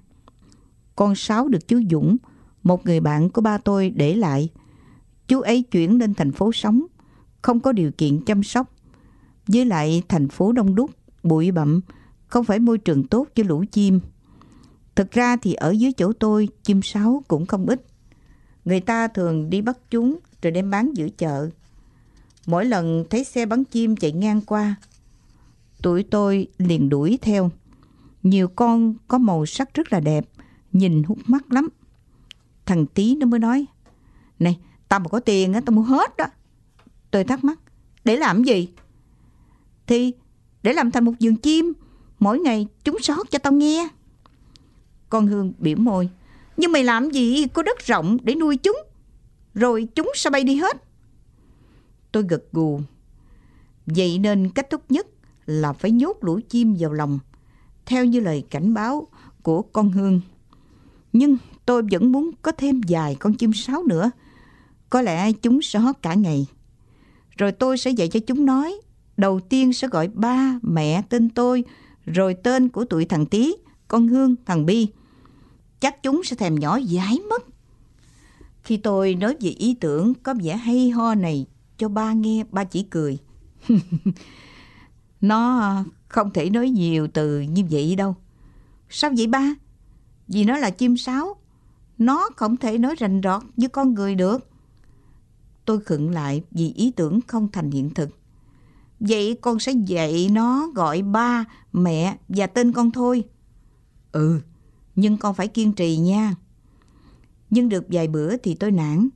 Con Sáu được chú Dũng, một người bạn của ba tôi để lại. Chú ấy chuyển lên thành phố sống, không có điều kiện chăm sóc. Với lại thành phố đông đúc, bụi bặm, không phải môi trường tốt cho lũ chim. Thực ra thì ở dưới chỗ tôi, chim sáo cũng không ít. Người ta thường đi bắt chúng rồi đem bán giữa chợ. Mỗi lần thấy xe bắn chim chạy ngang qua, tụi tôi liền đuổi theo. Nhiều con có màu sắc rất là đẹp, nhìn hút mắt lắm. Thằng tí nó mới nói, Này, tao mà có tiền á, tao mua hết đó. Tôi thắc mắc, để làm gì? Thì để làm thành một vườn chim, mỗi ngày chúng sót cho tao nghe. Con Hương biểu môi, nhưng mày làm gì có đất rộng để nuôi chúng? Rồi chúng sẽ bay đi hết. Tôi gật gù. Vậy nên cách tốt nhất là phải nhốt lũ chim vào lòng, theo như lời cảnh báo của con Hương. Nhưng tôi vẫn muốn có thêm vài con chim sáo nữa. Có lẽ chúng sẽ hót cả ngày. Rồi tôi sẽ dạy cho chúng nói. Đầu tiên sẽ gọi ba, mẹ, tên tôi, rồi tên của tụi thằng Tí, con Hương, thằng Bi chắc chúng sẽ thèm nhỏ dãi mất. Khi tôi nói về ý tưởng có vẻ hay ho này cho ba nghe, ba chỉ cười. <laughs> nó không thể nói nhiều từ như vậy đâu. Sao vậy ba? Vì nó là chim sáo. Nó không thể nói rành rọt như con người được. Tôi khựng lại vì ý tưởng không thành hiện thực. Vậy con sẽ dạy nó gọi ba, mẹ và tên con thôi. Ừ, nhưng con phải kiên trì nha. Nhưng được vài bữa thì tôi nản.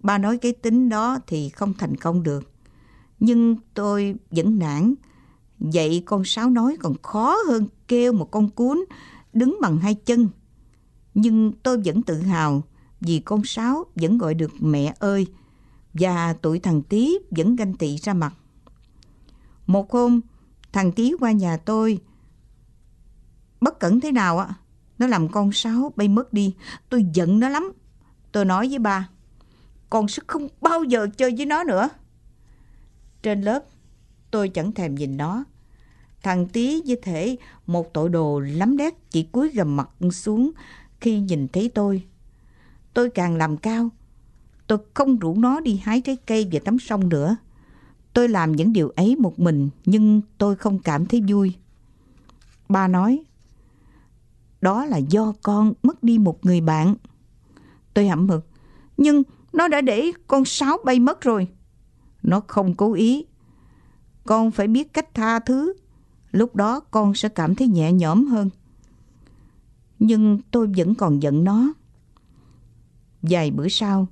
Ba nói cái tính đó thì không thành công được. Nhưng tôi vẫn nản. Vậy con sáo nói còn khó hơn kêu một con cún đứng bằng hai chân. Nhưng tôi vẫn tự hào vì con sáo vẫn gọi được mẹ ơi và tụi thằng tí vẫn ganh tị ra mặt. Một hôm, thằng tí qua nhà tôi bất cẩn thế nào ạ? Nó làm con sáo bay mất đi. Tôi giận nó lắm. Tôi nói với ba, con sẽ không bao giờ chơi với nó nữa. Trên lớp, tôi chẳng thèm nhìn nó. Thằng tí như thể một tội đồ lắm đét chỉ cúi gầm mặt xuống khi nhìn thấy tôi. Tôi càng làm cao. Tôi không rủ nó đi hái trái cây và tắm sông nữa. Tôi làm những điều ấy một mình nhưng tôi không cảm thấy vui. Ba nói, đó là do con mất đi một người bạn. Tôi hậm hực. Nhưng nó đã để con sáo bay mất rồi. Nó không cố ý. Con phải biết cách tha thứ. Lúc đó con sẽ cảm thấy nhẹ nhõm hơn. Nhưng tôi vẫn còn giận nó. Vài bữa sau,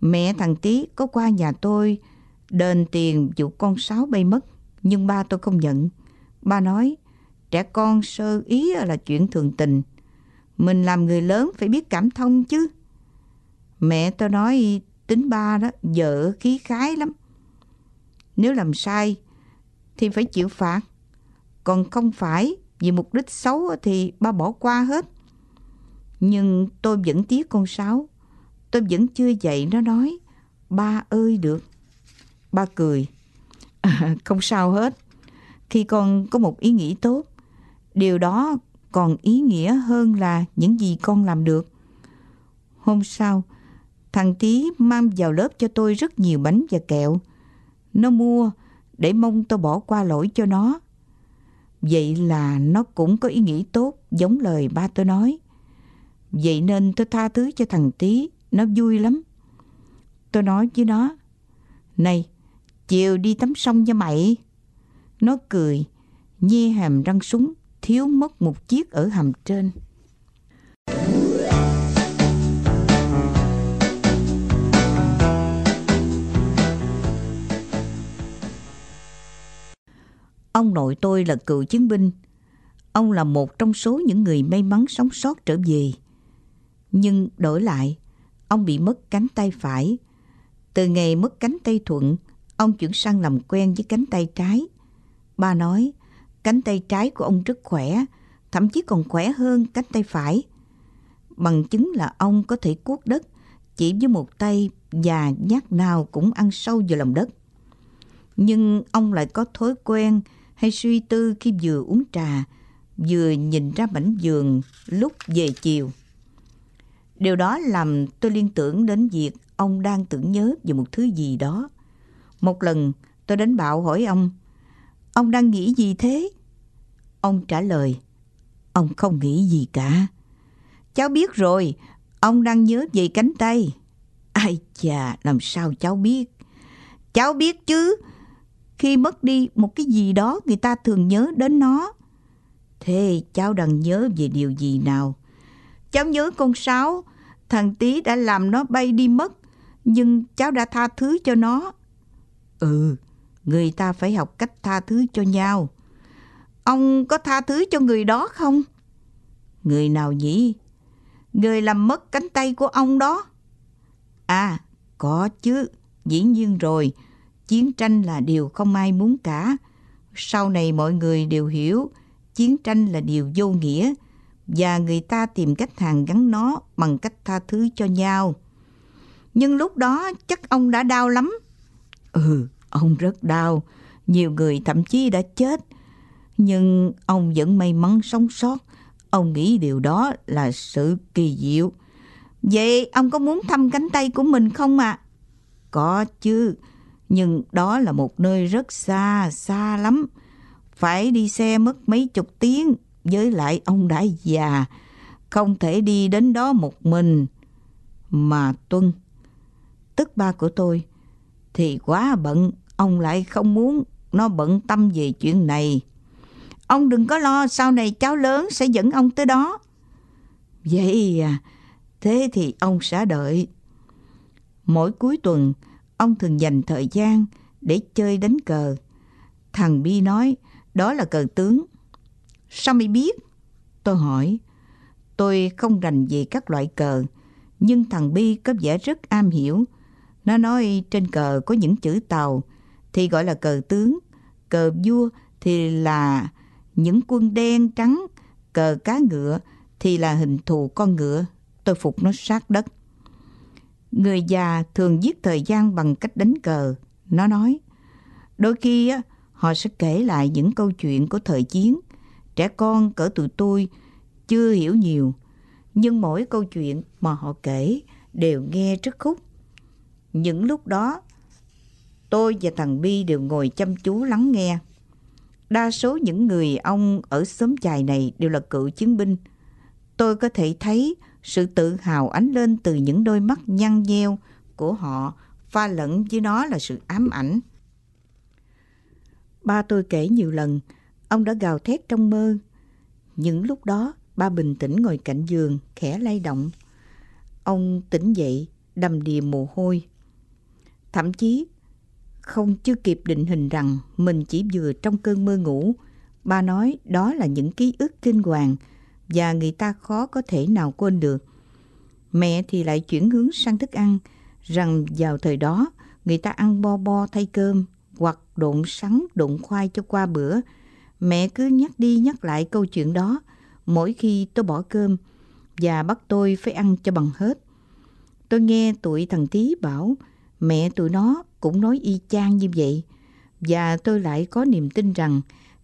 mẹ thằng Tí có qua nhà tôi đền tiền vụ con sáo bay mất. Nhưng ba tôi không nhận. Ba nói, trẻ con sơ ý là chuyện thường tình. Mình làm người lớn phải biết cảm thông chứ. Mẹ tôi nói tính ba đó vợ khí khái lắm. Nếu làm sai thì phải chịu phạt. Còn không phải vì mục đích xấu thì ba bỏ qua hết. Nhưng tôi vẫn tiếc con Sáu. Tôi vẫn chưa dạy nó nói ba ơi được. Ba cười. À, <laughs> không sao hết. Khi con có một ý nghĩ tốt, điều đó còn ý nghĩa hơn là những gì con làm được. Hôm sau, thằng Tí mang vào lớp cho tôi rất nhiều bánh và kẹo. Nó mua để mong tôi bỏ qua lỗi cho nó. Vậy là nó cũng có ý nghĩ tốt giống lời ba tôi nói. Vậy nên tôi tha thứ cho thằng Tí, nó vui lắm. Tôi nói với nó, Này, chiều đi tắm sông cho mày. Nó cười, nhe hàm răng súng thiếu mất một chiếc ở hầm trên. Ông nội tôi là cựu chiến binh. Ông là một trong số những người may mắn sống sót trở về. Nhưng đổi lại, ông bị mất cánh tay phải. Từ ngày mất cánh tay thuận, ông chuyển sang làm quen với cánh tay trái. Ba nói, cánh tay trái của ông rất khỏe, thậm chí còn khỏe hơn cánh tay phải. Bằng chứng là ông có thể cuốc đất chỉ với một tay và nhát nào cũng ăn sâu vào lòng đất. Nhưng ông lại có thói quen hay suy tư khi vừa uống trà, vừa nhìn ra mảnh giường lúc về chiều. Điều đó làm tôi liên tưởng đến việc ông đang tưởng nhớ về một thứ gì đó. Một lần tôi đến bạo hỏi ông, ông đang nghĩ gì thế? Ông trả lời, ông không nghĩ gì cả. Cháu biết rồi, ông đang nhớ về cánh tay. Ai chà, làm sao cháu biết? Cháu biết chứ, khi mất đi một cái gì đó người ta thường nhớ đến nó. Thế cháu đang nhớ về điều gì nào? Cháu nhớ con sáo, thằng tí đã làm nó bay đi mất, nhưng cháu đã tha thứ cho nó. Ừ, người ta phải học cách tha thứ cho nhau. Ông có tha thứ cho người đó không? Người nào nhỉ? Người làm mất cánh tay của ông đó. À, có chứ, dĩ nhiên rồi. Chiến tranh là điều không ai muốn cả. Sau này mọi người đều hiểu chiến tranh là điều vô nghĩa và người ta tìm cách hàn gắn nó bằng cách tha thứ cho nhau. Nhưng lúc đó chắc ông đã đau lắm. Ừ, ông rất đau. Nhiều người thậm chí đã chết. Nhưng ông vẫn may mắn sống sót. Ông nghĩ điều đó là sự kỳ diệu. Vậy ông có muốn thăm cánh tay của mình không ạ? À? Có chứ, nhưng đó là một nơi rất xa, xa lắm. Phải đi xe mất mấy chục tiếng, với lại ông đã già, không thể đi đến đó một mình. Mà Tuân, tức ba của tôi, thì quá bận, ông lại không muốn nó bận tâm về chuyện này. Ông đừng có lo, sau này cháu lớn sẽ dẫn ông tới đó. Vậy à, thế thì ông sẽ đợi. Mỗi cuối tuần, ông thường dành thời gian để chơi đánh cờ. Thằng Bi nói đó là cờ tướng. Sao mày biết? Tôi hỏi. Tôi không rành về các loại cờ, nhưng thằng Bi có vẻ rất am hiểu. Nó nói trên cờ có những chữ tàu thì gọi là cờ tướng, cờ vua thì là những quân đen trắng, cờ cá ngựa thì là hình thù con ngựa. Tôi phục nó sát đất. Người già thường giết thời gian bằng cách đánh cờ. Nó nói, đôi khi họ sẽ kể lại những câu chuyện của thời chiến. Trẻ con cỡ tụi tôi chưa hiểu nhiều, nhưng mỗi câu chuyện mà họ kể đều nghe rất khúc. Những lúc đó, tôi và thằng Bi đều ngồi chăm chú lắng nghe. Đa số những người ông ở xóm chài này đều là cựu chiến binh. Tôi có thể thấy sự tự hào ánh lên từ những đôi mắt nhăn nheo của họ pha lẫn với nó là sự ám ảnh. Ba tôi kể nhiều lần, ông đã gào thét trong mơ. Những lúc đó, ba bình tĩnh ngồi cạnh giường, khẽ lay động. Ông tỉnh dậy, đầm đìa mồ hôi. Thậm chí, không chưa kịp định hình rằng mình chỉ vừa trong cơn mơ ngủ. Ba nói đó là những ký ức kinh hoàng và người ta khó có thể nào quên được. Mẹ thì lại chuyển hướng sang thức ăn, rằng vào thời đó người ta ăn bo bo thay cơm hoặc độn sắn độn khoai cho qua bữa. Mẹ cứ nhắc đi nhắc lại câu chuyện đó mỗi khi tôi bỏ cơm và bắt tôi phải ăn cho bằng hết. Tôi nghe tụi thằng Tí bảo mẹ tụi nó cũng nói y chang như vậy và tôi lại có niềm tin rằng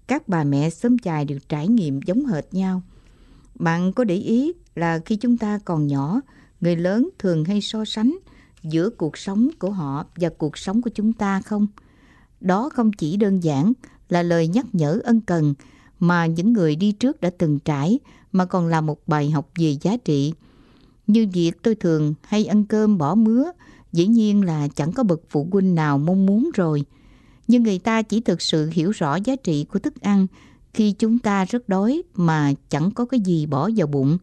các bà mẹ sớm chài được trải nghiệm giống hệt nhau. Bạn có để ý là khi chúng ta còn nhỏ, người lớn thường hay so sánh giữa cuộc sống của họ và cuộc sống của chúng ta không? Đó không chỉ đơn giản là lời nhắc nhở ân cần mà những người đi trước đã từng trải mà còn là một bài học về giá trị. Như việc tôi thường hay ăn cơm bỏ mứa, dĩ nhiên là chẳng có bậc phụ huynh nào mong muốn rồi. Nhưng người ta chỉ thực sự hiểu rõ giá trị của thức ăn khi chúng ta rất đói mà chẳng có cái gì bỏ vào bụng.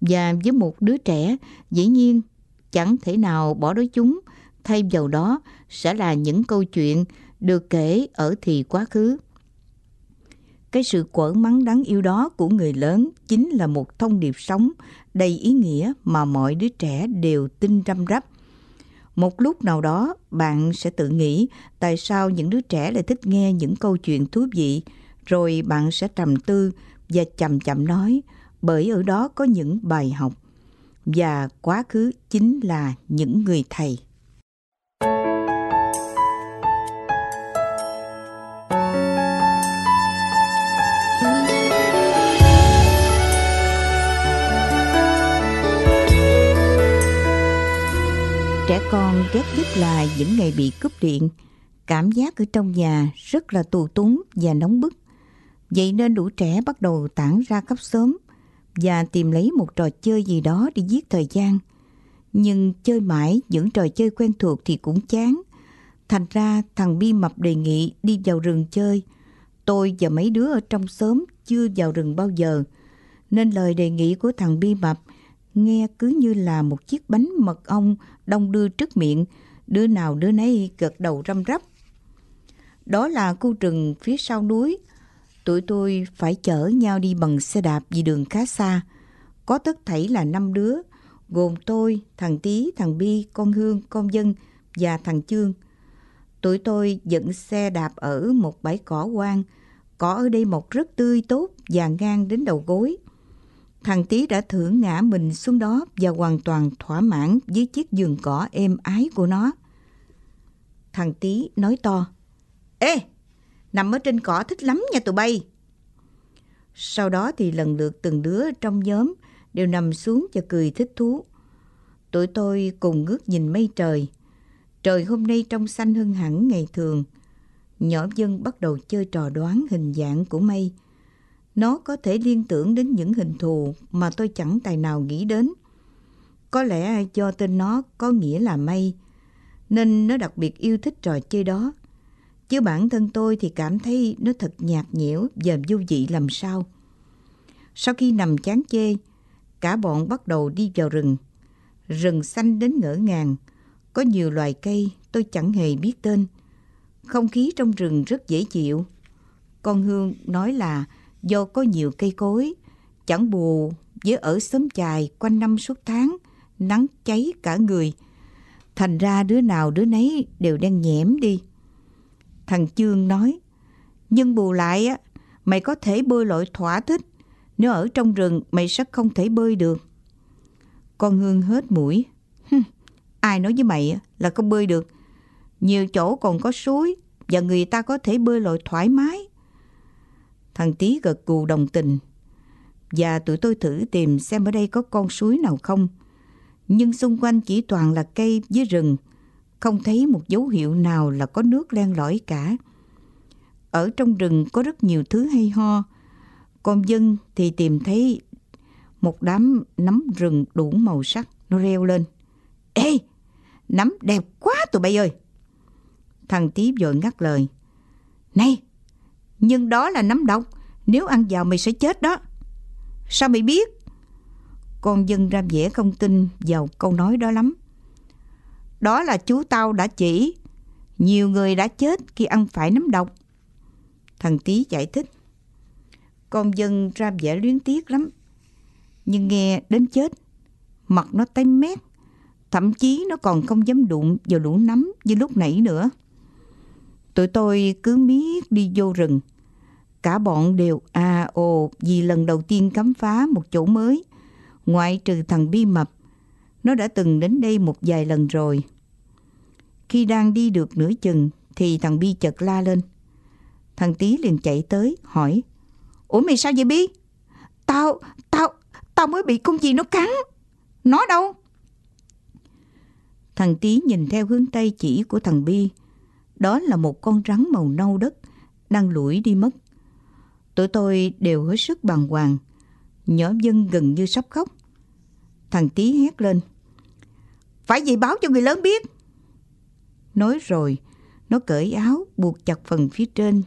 Và với một đứa trẻ, dĩ nhiên chẳng thể nào bỏ đói chúng, thay vào đó sẽ là những câu chuyện được kể ở thì quá khứ. Cái sự quở mắng đáng yêu đó của người lớn chính là một thông điệp sống đầy ý nghĩa mà mọi đứa trẻ đều tin răm rắp. Một lúc nào đó, bạn sẽ tự nghĩ tại sao những đứa trẻ lại thích nghe những câu chuyện thú vị, rồi bạn sẽ trầm tư và chậm chậm nói, bởi ở đó có những bài học. Và quá khứ chính là những người thầy. Ghét nhất là những ngày bị cúp điện. Cảm giác ở trong nhà rất là tù túng và nóng bức. Vậy nên đủ trẻ bắt đầu tản ra cấp sớm và tìm lấy một trò chơi gì đó để giết thời gian. Nhưng chơi mãi những trò chơi quen thuộc thì cũng chán. Thành ra thằng Bi Mập đề nghị đi vào rừng chơi. Tôi và mấy đứa ở trong xóm chưa vào rừng bao giờ. Nên lời đề nghị của thằng Bi Mập nghe cứ như là một chiếc bánh mật ong đông đưa trước miệng, đứa nào đứa nấy gật đầu răm rắp. Đó là khu rừng phía sau núi. Tụi tôi phải chở nhau đi bằng xe đạp vì đường khá xa. Có tất thảy là năm đứa, gồm tôi, thằng Tý, thằng Bi, con Hương, con Dân và thằng Chương. Tụi tôi dẫn xe đạp ở một bãi cỏ quang. Cỏ ở đây mọc rất tươi tốt và ngang đến đầu gối. Thằng tí đã thử ngã mình xuống đó và hoàn toàn thỏa mãn với chiếc giường cỏ êm ái của nó. Thằng tí nói to, Ê, nằm ở trên cỏ thích lắm nha tụi bay. Sau đó thì lần lượt từng đứa trong nhóm đều nằm xuống và cười thích thú. Tụi tôi cùng ngước nhìn mây trời. Trời hôm nay trong xanh hơn hẳn ngày thường. Nhỏ dân bắt đầu chơi trò đoán hình dạng của mây. Nó có thể liên tưởng đến những hình thù mà tôi chẳng tài nào nghĩ đến. Có lẽ do tên nó có nghĩa là mây, nên nó đặc biệt yêu thích trò chơi đó. Chứ bản thân tôi thì cảm thấy nó thật nhạt nhẽo và vô vị làm sao. Sau khi nằm chán chê, cả bọn bắt đầu đi vào rừng. Rừng xanh đến ngỡ ngàng, có nhiều loài cây tôi chẳng hề biết tên. Không khí trong rừng rất dễ chịu. Con Hương nói là do có nhiều cây cối, chẳng bù với ở xóm chài quanh năm suốt tháng, nắng cháy cả người. Thành ra đứa nào đứa nấy đều đang nhẽm đi. Thằng Chương nói, nhưng bù lại á, mày có thể bơi lội thỏa thích, nếu ở trong rừng mày sẽ không thể bơi được. Con Hương hết mũi. Ai nói với mày là không bơi được. Nhiều chỗ còn có suối và người ta có thể bơi lội thoải mái. Thằng Tý gật gù đồng tình. Và tụi tôi thử tìm xem ở đây có con suối nào không. Nhưng xung quanh chỉ toàn là cây với rừng. Không thấy một dấu hiệu nào là có nước len lỏi cả. Ở trong rừng có rất nhiều thứ hay ho. Con dân thì tìm thấy một đám nấm rừng đủ màu sắc. Nó reo lên. Ê! Nấm đẹp quá tụi bay ơi! Thằng Tí vội ngắt lời. Này! Nhưng đó là nấm độc. Nếu ăn vào mày sẽ chết đó. Sao mày biết? Con dân ra vẻ không tin vào câu nói đó lắm. Đó là chú tao đã chỉ. Nhiều người đã chết khi ăn phải nấm độc. Thằng Tý giải thích. Con dân ra vẻ luyến tiếc lắm. Nhưng nghe đến chết, mặt nó tái mét. Thậm chí nó còn không dám đụng vào lũ nấm như lúc nãy nữa. Tụi tôi cứ miết đi vô rừng. Cả bọn đều à ồ vì lần đầu tiên khám phá một chỗ mới. Ngoại trừ thằng Bi Mập, nó đã từng đến đây một vài lần rồi. Khi đang đi được nửa chừng thì thằng Bi chợt la lên. Thằng Tý liền chạy tới hỏi Ủa mày sao vậy Bi? Tao, tao, tao mới bị con gì nó cắn. Nó đâu? Thằng Tý nhìn theo hướng tay chỉ của thằng Bi đó là một con rắn màu nâu đất đang lủi đi mất. Tụi tôi đều hết sức bàng hoàng. Nhỏ dân gần như sắp khóc. Thằng tí hét lên. Phải gì báo cho người lớn biết. Nói rồi, nó cởi áo buộc chặt phần phía trên,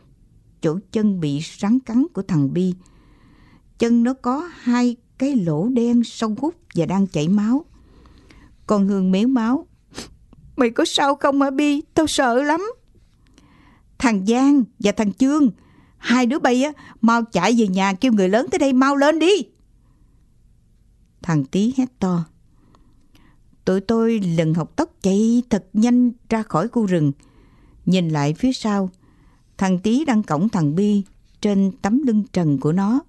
chỗ chân bị rắn cắn của thằng Bi. Chân nó có hai cái lỗ đen sâu hút và đang chảy máu. Con Hương méo máu. Mày có sao không hả Bi? Tao sợ lắm. Thằng Giang và thằng Chương, Hai đứa bay á, mau chạy về nhà kêu người lớn tới đây mau lên đi. Thằng tí hét to. Tụi tôi lần học tóc chạy thật nhanh ra khỏi khu rừng. Nhìn lại phía sau, thằng tí đang cổng thằng Bi trên tấm lưng trần của nó.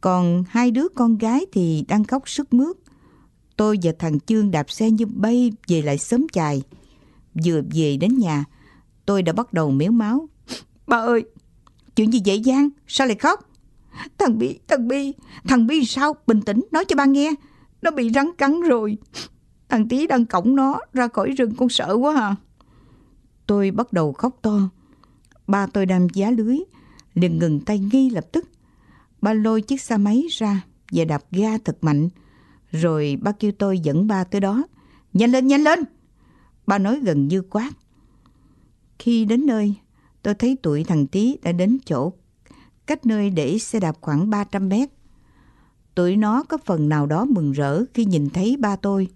Còn hai đứa con gái thì đang khóc sức mướt. Tôi và thằng Chương đạp xe như bay về lại sớm chài. Vừa về đến nhà, tôi đã bắt đầu méo máu. Ba ơi, chuyện gì vậy Giang? Sao lại khóc? Thằng Bi, thằng Bi, thằng Bi sao? Bình tĩnh, nói cho ba nghe. Nó bị rắn cắn rồi. Thằng Tí đang cổng nó ra khỏi rừng con sợ quá à. Tôi bắt đầu khóc to. Ba tôi đang giá lưới, liền ngừng tay ngay lập tức. Ba lôi chiếc xe máy ra và đạp ga thật mạnh. Rồi ba kêu tôi dẫn ba tới đó. Nhanh lên, nhanh lên! Ba nói gần như quát. Khi đến nơi, tôi thấy tuổi thằng Tí đã đến chỗ cách nơi để xe đạp khoảng 300 mét. Tụi nó có phần nào đó mừng rỡ khi nhìn thấy ba tôi.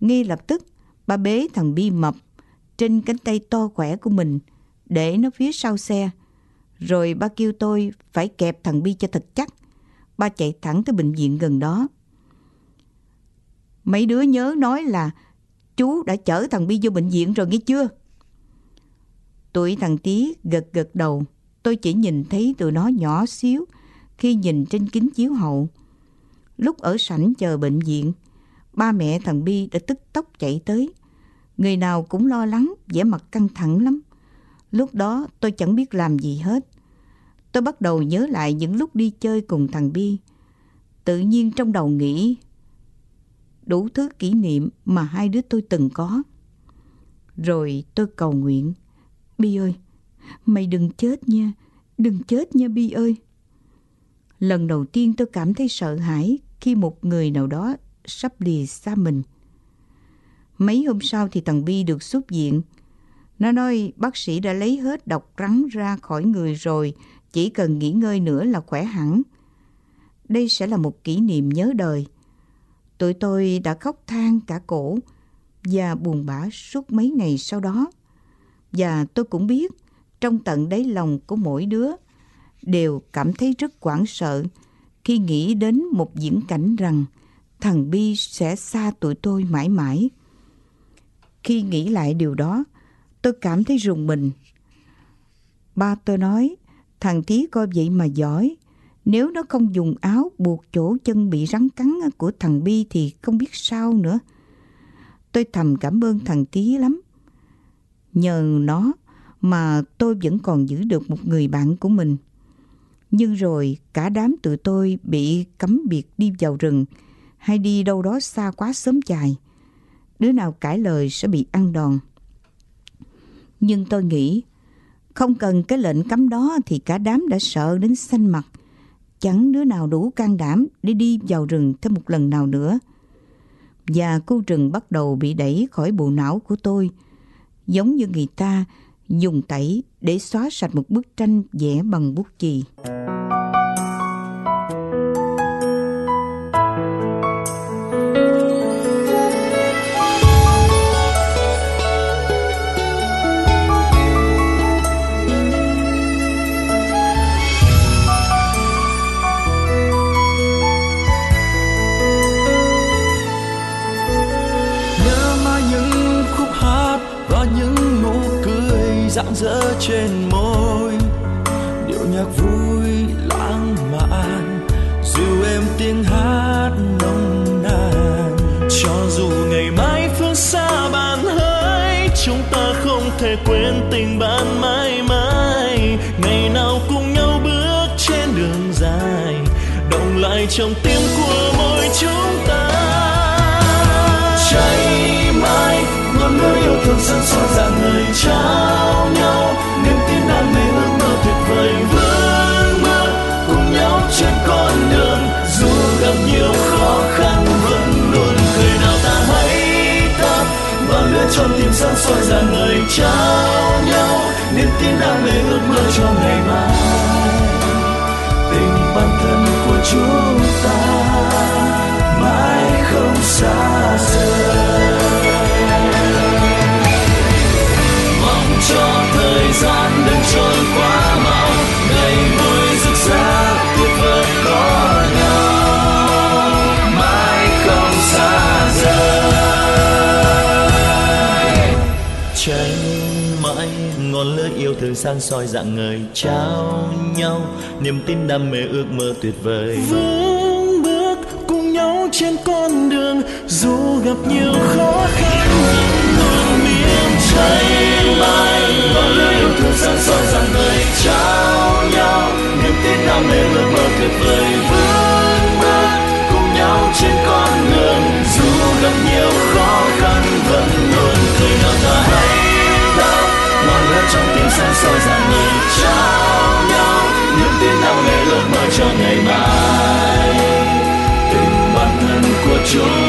Ngay lập tức, ba bế thằng Bi mập trên cánh tay to khỏe của mình để nó phía sau xe. Rồi ba kêu tôi phải kẹp thằng Bi cho thật chắc. Ba chạy thẳng tới bệnh viện gần đó. Mấy đứa nhớ nói là chú đã chở thằng Bi vô bệnh viện rồi nghe chưa? Tuổi thằng Tí gật gật đầu. Tôi chỉ nhìn thấy tụi nó nhỏ xíu khi nhìn trên kính chiếu hậu. Lúc ở sảnh chờ bệnh viện, ba mẹ thằng Bi đã tức tốc chạy tới. Người nào cũng lo lắng, vẻ mặt căng thẳng lắm. Lúc đó tôi chẳng biết làm gì hết. Tôi bắt đầu nhớ lại những lúc đi chơi cùng thằng Bi. Tự nhiên trong đầu nghĩ đủ thứ kỷ niệm mà hai đứa tôi từng có. Rồi tôi cầu nguyện. Bi ơi, mày đừng chết nha, đừng chết nha Bi ơi. Lần đầu tiên tôi cảm thấy sợ hãi khi một người nào đó sắp lìa xa mình. Mấy hôm sau thì thằng Bi được xuất viện. Nó nói bác sĩ đã lấy hết độc rắn ra khỏi người rồi, chỉ cần nghỉ ngơi nữa là khỏe hẳn. Đây sẽ là một kỷ niệm nhớ đời. Tụi tôi đã khóc than cả cổ và buồn bã suốt mấy ngày sau đó. Và tôi cũng biết trong tận đáy lòng của mỗi đứa đều cảm thấy rất hoảng sợ khi nghĩ đến một diễn cảnh rằng thằng Bi sẽ xa tụi tôi mãi mãi. Khi nghĩ lại điều đó, tôi cảm thấy rùng mình. Ba tôi nói, thằng Tí coi vậy mà giỏi. Nếu nó không dùng áo buộc chỗ chân bị rắn cắn của thằng Bi thì không biết sao nữa. Tôi thầm cảm ơn thằng Tí lắm. Nhờ nó mà tôi vẫn còn giữ được một người bạn của mình. Nhưng rồi cả đám tụi tôi bị cấm biệt đi vào rừng hay đi đâu đó xa quá sớm chài. Đứa nào cãi lời sẽ bị ăn đòn. Nhưng tôi nghĩ không cần cái lệnh cấm đó thì cả đám đã sợ đến xanh mặt. Chẳng đứa nào đủ can đảm để đi vào rừng thêm một lần nào nữa. Và khu rừng bắt đầu bị đẩy khỏi bộ não của tôi. Giống như người ta dùng tẩy để xóa sạch một bức tranh vẽ bằng bút chì. Rỡ trên môi. Điệu nhạc vui lãng mạn dịu êm tiếng hát nồng nàn. Cho dù ngày mai phương xa bàn hỡi, chúng ta không thể quên tình bạn mãi mãi. Ngày nào cùng nhau bước trên đường dài động lại trong tim của mỗi chúng ta. Cháy mãi ngọn lửa yêu thương sân soi dạng người trao niềm tin đam mê ước mơ tuyệt vời. Vươn bước cùng nhau trên con đường. Dù gặp nhiều khó khăn, vẫn luôn cười nào ta hãy tập. Và lựa chọn tim sáng soi ra người trao nhau. Niềm tin đam mê ước mơ cho ngày mai. Tình bản thân của chúng ta mãi không xa rời. Thường sáng soi dạng người trao nhau. Niềm tin đam mê ước mơ tuyệt vời. Vững bước cùng nhau trên con đường, dù gặp nhiều khó khăn. Luôn miền cháy mãi ngọn lửa yêu thương sáng soi dạng người trao nhau. Niềm tin đam mê ước mơ tuyệt vời. Vững bước cùng nhau trên con đường, dù gặp nhiều khó khăn, vẫn luôn cười nói sáng soi dạng người trao nhau, những tiếng đam để ước mơ cho ngày mai. Tình bản thân của chúng